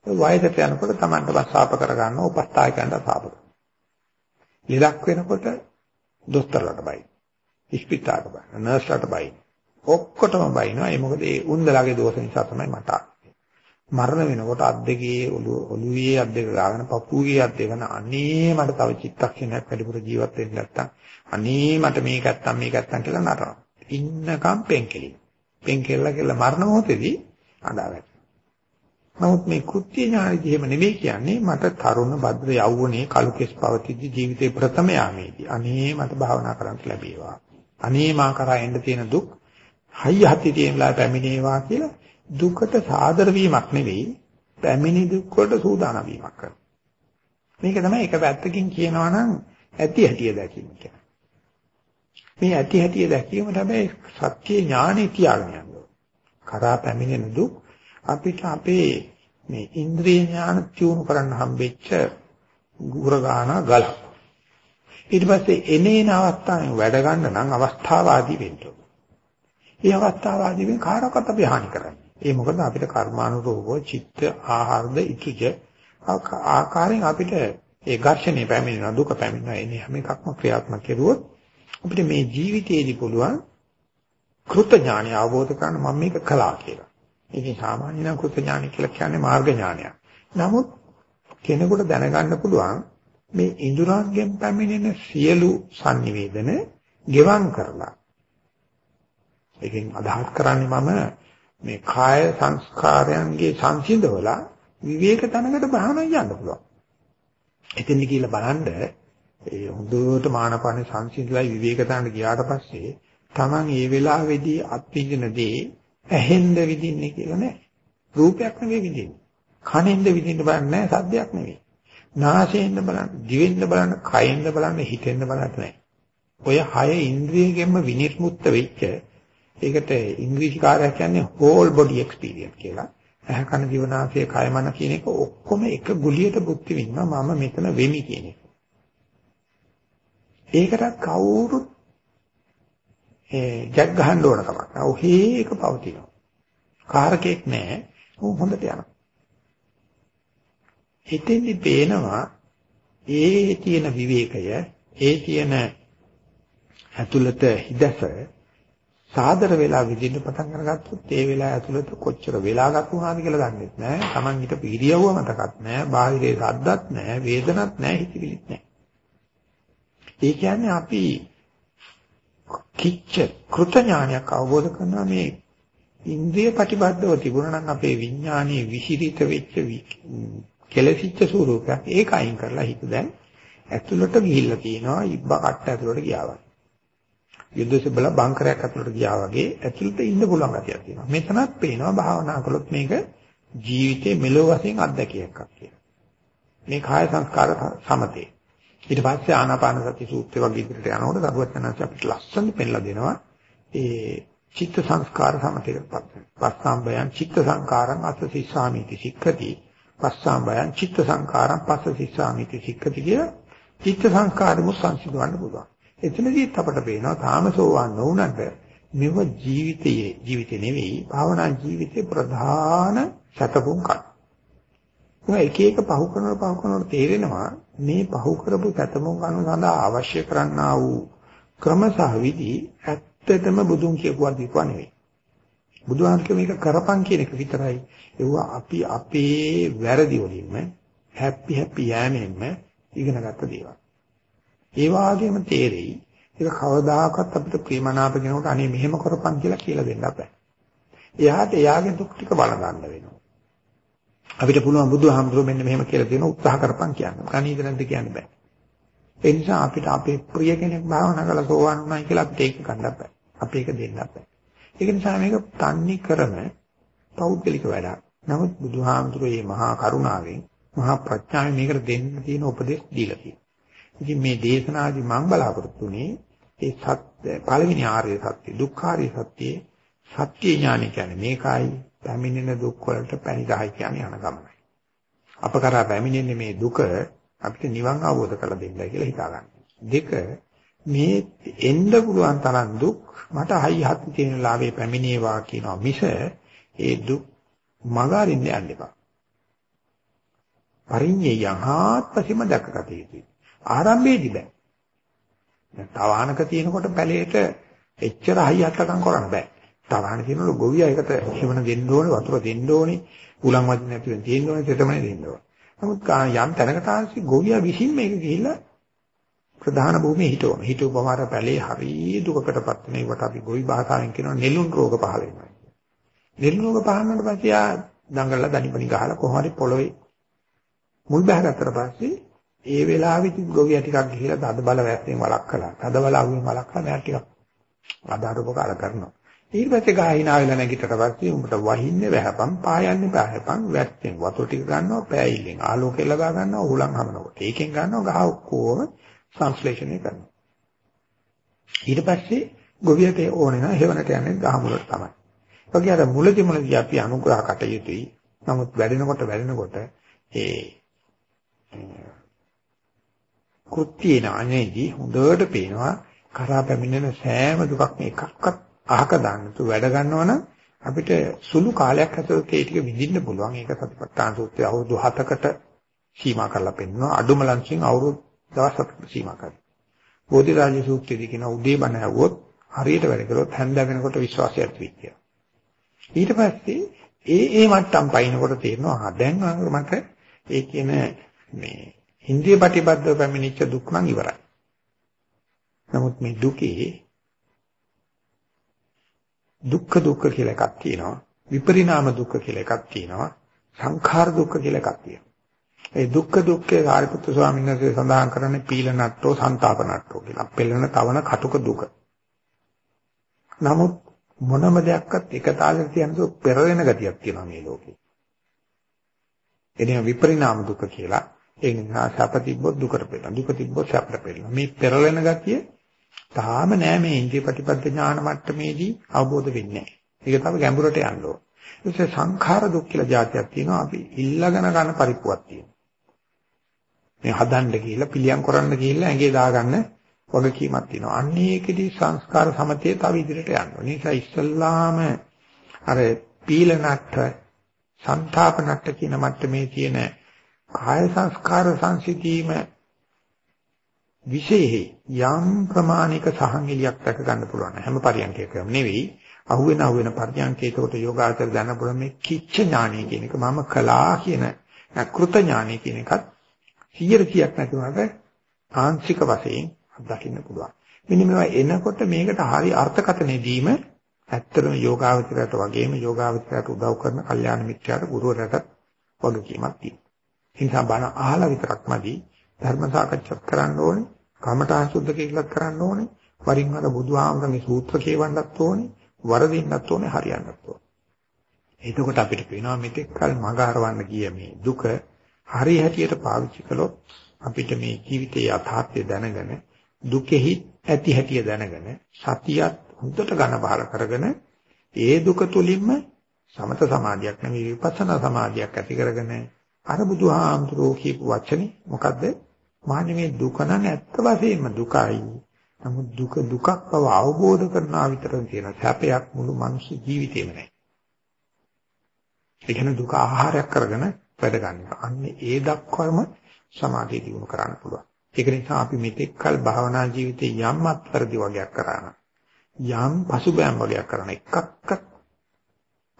වයසට යනකොට Tamanට වස්සාප කරගන්න උපස්ථායකයන්ට සාප කරනවා. ලෙඩක් වෙනකොට දොස්තරලට බයි. ඉස්පිතාලට බයි. නර්ස්ලට බයි. ඔක්කොටම බයිනවා. ඒ මොකද ඒ උන්දලාගේ දෝෂ නිසා තමයි මට මරණ වෙනකොට අත් දෙකේ ඔළුවේ අත් දෙක ගාගෙන පපුවේ අත් දෙක ගන්න අනේ මට තව චිත්තක්ෂණයක් වැඩිපුර ජීවත් වෙන්න නැත්තම් අනේ මට මේක නැත්තම් මේක නැත්තම් කියලා නටනවා ඉන්නකම් පෙන්කෙලි පෙන්කෙල්ල කියලා මරණ මොහොතේදී අඬා නමුත් මේ කෘත්‍ය ඥානදී එහෙම නෙවෙයි කියන්නේ මට තරුණ භද්‍ර යෞවනයේ කලු කෙස් පවතිද්දි ජීවිතේ ප්‍රථම යාමේදී අනේ මට භාවනා කරන්න ලැබේවා. අනේ මා කරා එන්න තියෙන දුක් හයිය හති තියෙනලා පැමිණේවා කියලා දුකට සාදර වීමක් නෙවෙයි පැමිණි දුක් වලට සූදානම් වීමක් කරනවා. මේක තමයි එක පැත්තකින් කියනවා නම් ඇති හැටිය දැකීම කියන්නේ. මේ ඇති හැටිය දැකීම තමයි සත්‍ය ඥානෙ තියාගෙන යනවා. කරා පැමිණෙන දුක් අපිට අපේ මේ ඉන්ද්‍රිය ඥාන තියුණු කරන්න හම්බෙච්ච ගුරගාන ගල. ඊට පස්සේ එනේන අවස්ථාවෙන් වැඩ ගන්න නම් අවස්ථාවාදී වෙන්න ඕන. මේ අවස්ථාවාදී වෙන කාටවත් අපි හානි කරන්නේ. ඒ මොකද අපිට කර්මානුරූපව චිත්ත ආහාරද ඉතුජ ආකාරයෙන් අපිට ඒ ඝර්ෂණේ පැමිණෙන දුක පැමිණෙන එන්නේ හැම එකක්ම ක්‍රියාත්මක කෙරුවොත් අපිට මේ ජීවිතයේදී පුළුවන් කෘත ඥානය අවබෝධ කරගන්න මම මේක කළා කියලා. ඒකේ සාමාන්‍ය නම් කෘත ඥානය කියලා කියන්නේ මාර්ග ඥානයක්. නමුත් කෙනෙකුට දැනගන්න පුළුවන් මේ ඉඳුරාන්ගෙන් පැමිණෙන සියලු sannivedana ගෙවම් කරලා. ඒකෙන් අදහස් කරන්නේ මම මේ කාය සංස්කාරයන්ගේ සංසිඳවලා විවේක තනකට බහනා යන්න පුළුවන්. එතෙන්දි කියලා බලන්න ඒ හොඳට මානපාන සංසිඳලා විවේක තනට ගියාට පස්සේ Taman ඒ වෙලාවේදී අත්විඳින දේ ඇහෙන්ද විඳින්නේ කියලා නෑ. රූපයක් නෙවෙයි විඳින්නේ. කනෙන්ද විඳින්න බලන්නේ නෑ සද්දයක් නෙවෙයි. නාසයෙන්ද බලන්න, දිවෙන්ද බලන්න, කයෙන්ද බලන්න, හිතෙන්ද බලන්න නෑ. ඔය හය ඉන්ද්‍රියයෙන්ම විනිර්මුක්ත වෙච්ච ඒකට ඉංග්‍රීසි කාර්යයක් කියන්නේ whole body experience කියලා. ඇහ කන දිව නාසය කය මන කියන එක ඔක්කොම එක ගුලියට බුද්ධි විඳිනවා මම මෙතන වෙමි කියන එක. ඒකට කවුරුත් ඒ ජග් ගහන්න ඕන කමක් නැහැ. ඔහේ එක පවතිනවා. කාරකයක් නැහැ. ਉਹ හොඳට යනවා. හිතෙන්දි පේනවා ඒ තියෙන විවේකය, ඒ තියෙන ඇතුළත හිදස සාදර වෙලා විදින්න පටන් අරගත්තොත් ඒ වෙලාව ඇතුළත කොච්චර වෙලා ගත වුණාද කියලා දන්නේ නැහැ. Taman හිට පිළියවුව මතකත් නැහැ. බාහිරේ සද්දත් නැහැ. වේදනත් නැහැ. හිතවිලිත් නැහැ. ඒ කියන්නේ අපි කිච්ච කෘත ඥානයක් අවබෝධ කරනවා මේ ඉන්ද්‍රිය ප්‍රතිබද්ධව තිබුණා නම් අපේ විඥානයේ විසිරිත වෙච්ච කෙලසිච්ච ස්වරූපයක් ඒක අයින් කරලා හිත දැන් ඇතුළට ගිහිල්ලා තියෙනවා ඉබ්බා කට්ට ඇතුළට ගියා වගේ. යුද්ධසේ බල බංකරයක් අතුලට ගියා වගේ ඇතුළත ඉන්න පුළුවන් ගැතියක් තියෙනවා. මෙතනත් පේනවා භාවනා කළොත් මේක ජීවිතේ මෙලොව වශයෙන් අත්දැකියක් කියලා. මේ කාය සංස්කාර සමතේ. ඊට පස්සේ ආනාපාන සති සූත්‍රය වගේ ඉදිරියට යනකොට දරුවචනanse අපිට ලස්සන පෙන්නලා දෙනවා. ඒ චිත්ත සංස්කාර සමතේටපත් පස්සම්බයං චිත්ත සංකාරං අස්ස සිස්සාමිති සික්ඛති. පස්සම්බයං චිත්ත සංකාරං පස්ස සිස්සාමිති සික්ඛති කිය චිත්ත සංස්කාරෙම සංසිඳවන්න පුළුවන්. එතනදීත් අපට පේනවා තාම සෝවාන් නොවුනට මෙව ජීවිතයේ ජීවිතේ නෙවෙයි භාවනා ජීවිතේ ප්‍රධාන සතපුම් කක්. ඒ එක එක පහු කරනකොට පහු කරනකොට තේරෙනවා මේ පහු කරපු සතපුම් කන සඳහා අවශ්‍ය කරන්නා වූ ක්‍රම සහ විදි ඇත්තටම බුදුන් කියපුවා දීපුවා නෙවෙයි. බුදුහාමුදුරුවෝ මේක කරපන් කියන එක විතරයි. ඒවා අපි අපේ වැරදි වලින්ම හැපි හැපි යෑමෙන්ම ඉගෙනගත්ත දේවල්. ඒ වාගේම තේරෙයි ඒක කවදාකවත් අපිට ප්‍රේමනාප කෙනෙකුට අනේ මෙහෙම කරපන් කියලා කියලා දෙන්න බෑ. එයාට එයාගේ දුක් ටික බල ගන්න වෙනවා. අපිට පුළුවන් බුදුහාමුදුරුවෝ මෙන්න මෙහෙම කියලා දෙන උත්සාහ කරපන් කියන්න. කණීද නැද්ද කියන්න බෑ. ඒ නිසා අපිට අපේ ප්‍රිය කෙනෙක් භාවනා කරලා සෝවාන් වුණා කියලා අපිට ඒක ගන්න බෑ. අපි ඒක දෙන්න බෑ. ඒක නිසා මේක තන්නේ කරන පෞද්ගලික වැඩක්. නමුත් බුදුහාමුදුරුවෝ මේ මහා කරුණාවෙන් මහා ප්‍රඥාවෙන් මේකට දෙන්න තියෙන උපදෙස් දීලා තියෙනවා. ඉතින් මේ දේශනාදී මම බලාපොරොත්තුනේ ඒ සත්‍ය පළවෙනි ආර්ය සත්‍ය දුක්ඛාරිය සත්‍යයේ සත්‍ය ඥානය කියන්නේ මේකයි පැමිණෙන දුක් වලට පැණිදායි කියන්නේ යන ගමනයි. අප කරා පැමිණෙන්නේ මේ දුක අපිට නිවන් අවබෝධ කරලා දෙන්නයි කියලා හිතා ගන්න. දෙක මේ එන්න පුළුවන් තරම් දුක් මට හයි හත් තියෙන ලාභේ පැමිණේවා කියනවා මිස ඒ දුක් මගහරින්න යන්න එපා. පරිඤ්ඤය යහත්පසීම දැකගත යුතුයි. ආරම්භයේදී බෑ. දැන් තවානක තියෙනකොට පැලේට එච්චර හයි හත්කම් කරන්න බෑ. තවාන කියනකොට ගොවියා ඒකට හේවන දෙන්න ඕනේ, වතුර දෙන්න ඕනේ, උලන් වදින්න නැතුව තියෙන්න ඕනේ, තෙතමනේ දෙන්න ඕනේ. නමුත් යම් තැනකට ආසි ගොවියා විසින් මේක ගිහිල්ලා ප්‍රධාන භූමියේ හිටවම. හිටවපම අර පැලේ හරි දුකකටපත් වෙන ඒකට අපි ගොවි භාෂාවෙන් කියනවා නෙළුම් රෝග පහල වෙනවා. නෙළුම් රෝග පහල වුණාට පස්සේ ආ දඟලලා දනිපනි ගහලා කොහොම හරි පොළොවේ මුල් බහගත්තට පස්සේ ඒ වෙලාවෙදි ගොවියා ටිකක් ගිහිලා තද බල වැස්සෙන් වලක් කළා. තද බල අවුෙන් වලක් කළා මෙයා ටිකක් ආදාරෝපකාර කරනවා. ඊට පස්සේ ගාහිනා වෙලා නැගිටට පස්සේ උඹට වහින්නේ වැහපන් පායන්නේ පායපන් වැස්සෙන් වතුර ටික ගන්නවා පෑයිල්ලෙන් ආලෝකය ලගා ගන්නවා උලන් හමනකොට. ඒකෙන් ගන්නවා ගහ ඔක්කොම සංශ්ලේෂණය කරනවා. ඊට පස්සේ ගොවියට ඕනේ නම් හේවනට යන්නේ ගහ මුලට තමයි. වගේ අර මුලදි මුලදි අපි අනුග්‍රහ කටයුතුයි. නමුත් වැඩෙනකොට වැඩෙනකොට ඒ කෘත්‍ය නානේදී හොඳට පේනවා කරා පැමිණෙන සෑම දුකක්ම එකක්වත් අහක දාන්න තු වැඩ ගන්නවනම් අපිට සුළු කාලයක් ඇතුළත ඒ ටික විඳින්න පුළුවන්. ඒක සතිපට්ඨාන සූත්‍රය අවුරුදු 7කට සීමා කරලා පෙන්නනවා. අඩුම ලංසින් අවුරුදු දවස් 7කට සීමා කරනවා. බෝධිරාජ සූත්‍රයේදී කියන උදේ බණ ඇහුවොත් හරියට වැඩ කළොත් හැන්ද වෙනකොට විශ්වාසය ඇති වෙයි ඊට පස්සේ ඒ ඒ මට්ටම් පයින්නකොට තේරෙනවා දැන් මට ඒ කියන මේ ඉන්ද්‍රිය ප්‍රතිබද්ධව පැමිණිච්ච දුක් නම් ඉවරයි. නමුත් මේ දුකේ දුක්ඛ දුක්ඛ කියලා එකක් තියෙනවා. විපරිණාම දුක්ඛ කියලා එකක් තියෙනවා. සංඛාර දුක්ඛ කියලා එකක් තියෙනවා. ඒ දුක්ඛ දුක්ඛේ සාරිපුත්‍ර ස්වාමීන් වහන්සේ සඳහන් කරන්නේ පීලනට්ටෝ සංతాපනට්ටෝ කියලා. පෙළෙන තවන කටුක දුක. නමුත් මොනම දෙයක්වත් එක තාලෙට තියනසෝ පෙරලෙන ගතියක් තියෙනවා මේ ලෝකේ. එනේ විපරිණාම දුක කියලා. ඒ නිසා සැප තිබ්බොත් දුකට පෙළෙන. දුක තිබ්බොත් සැපට පෙළෙන. මේ පෙරලෙන ගතිය තාම නෑ මේ ඉන්ද්‍රිය ප්‍රතිපද ඥාන මට්ටමේදී අවබෝධ වෙන්නේ නෑ. ඒක තව ගැඹුරට යන්න ඕන. ඒ සංඛාර දුක් කියලා જાතියක් තියෙනවා. අපි ඉල්ලගෙන ගන්න පරිප්පුවක් තියෙනවා. මේ හදන්න ගිහිල්ලා පිළියම් කරන්න ගිහිල්ලා ඇඟේ දාගන්න වගකීමක් තියෙනවා. අන්න ඒකෙදි සංස්කාර සමතේ තව ඉදිරියට යනවා. ඒ නිසා ඉස්සල්ලාම අර පීලනට්ඨ සංතාපනට්ඨ කියන මට්ටමේ තියෙන කාය සංස්කාර සංසිතීම විශේෂයි යම් ප්‍රමාණික සහංගලියක් දැක ගන්න පුළුවන්. හැම පරියන්කයකම නෙවෙයි. අහුවෙන අහුවෙන පරියන්කයකට යෝගාචර දැන පුළුවන් මේ කිච්ච ඥානය කියන එක මම කළා කියන අකෘත ඥානය කියන එකත් 100%ක් නැති වුණාට ආංශික වශයෙන් අත්දකින්න පුළුවන්. මෙන්න මේවා එනකොට මේකට හරි අර්ථකථනය දීම ඇත්තටම යෝගාවචරයට වගේම යෝගාවචරයට උදව් කරන කල්යාණ මිත්‍යාට ගුරුවරයාට වගකීමක් තියෙනවා. ඒ නිසා බණ අහලා විතරක්මදි ධර්ම සාකච්ඡා කරන්න ඕනේ, කමඨාන් සුද්ධ කියලා කරන්න ඕනේ, වරින් වර බුදුහාමරගේ සූත්‍ර කියවන්නත් ඕනේ, වරදින්නත් ඕනේ, හරියන්නත් ඕනේ. එතකොට අපිට පේනවා මෙතෙක් කල මඟ හරවන්න ගිය මේ දුක හරි හැටියට පාවිච්චි කළොත් අපිට මේ ජීවිතයේ යථාර්ථය දැනගෙන දුකෙහි ඇති හැටිය දැනගෙන සතියත් හොඳට ඝන බහල කරගෙන ඒ දුක තුලින්ම සමත සමාධියක් නෙවෙයි විපස්සනා සමාධියක් ඇති කරගෙන අර බුදුහාමුදුරෝ කියපු වචනේ මොකද්ද? මාන්නේ මේ දුක නම් ඇත්ත වශයෙන්ම දුකයි. නමුත් දුක දුකක් බව අවබෝධ කරනා විතරක් තියෙන සැපයක් මුළු මනුස්ස ජීවිතේම නැහැ. ඒ කියන්නේ දුක ආහාරයක් කරගෙන වැඩ ගන්නවා. අන්නේ ඒ දක්වම සමාධිය දිනු කරන්න පුළුවන්. ඒක නිසා අපි මෙතෙක් කල භාවනා ජීවිතේ යම් අත්තරදි වගේක් කරා යම් පසුබෑම් වගේක් කරන එකක්වත්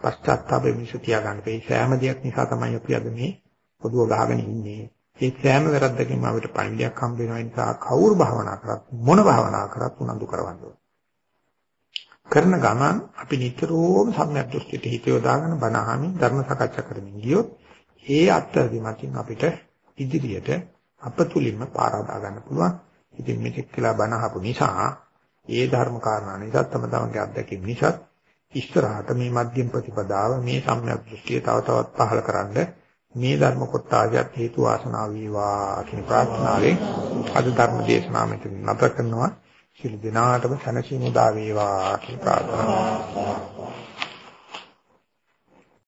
පශ්චාත්තාපෙ මිනිස්සු තියාගන්න බෑ. සෑම දෙයක් නිසා තමයි අපි අද මේ පොදුව ගහගෙන ඉන්නේ. ඒ සෑම වැරද්දකින්ම අපිට පණිවිඩයක් හම්බ වෙනවා නිසා කවුරු භාවනා කරත් මොන භාවනා කරත් උනන්දු කරවන්න කරන ගමන් අපි නිතරම සම්‍යක් දෘෂ්ටියට හිත යොදාගෙන බණ අහමින් ධර්ම සාකච්ඡා කරමින් ගියොත් ඒ අත්දැකීමකින් අපිට ඉදිරියට අපතුලින්ම පාරාදා ගන්න පුළුවන්. ඉතින් මේක කියලා බණ අහපු නිසා ඒ ධර්ම කාරණා නිසා තම තමන්ගේ අත්දැකීම් නිසා ඉස්සරහට මේ මධ්‍යම ප්‍රතිපදාව මේ සම්‍යක් දෘෂ්ටිය තව තවත් පහළ කරන්න මේ ධර්ම කොටාජත් හේතු වාසනා වේවා කියන ප්‍රාර්ථනාවෙන් අද ධර්ම දේශනාව මෙතන නැවත කරනවා. සියලු දෙනාටම සැනසීම උදා වේවා කියන ප්‍රාර්ථනාව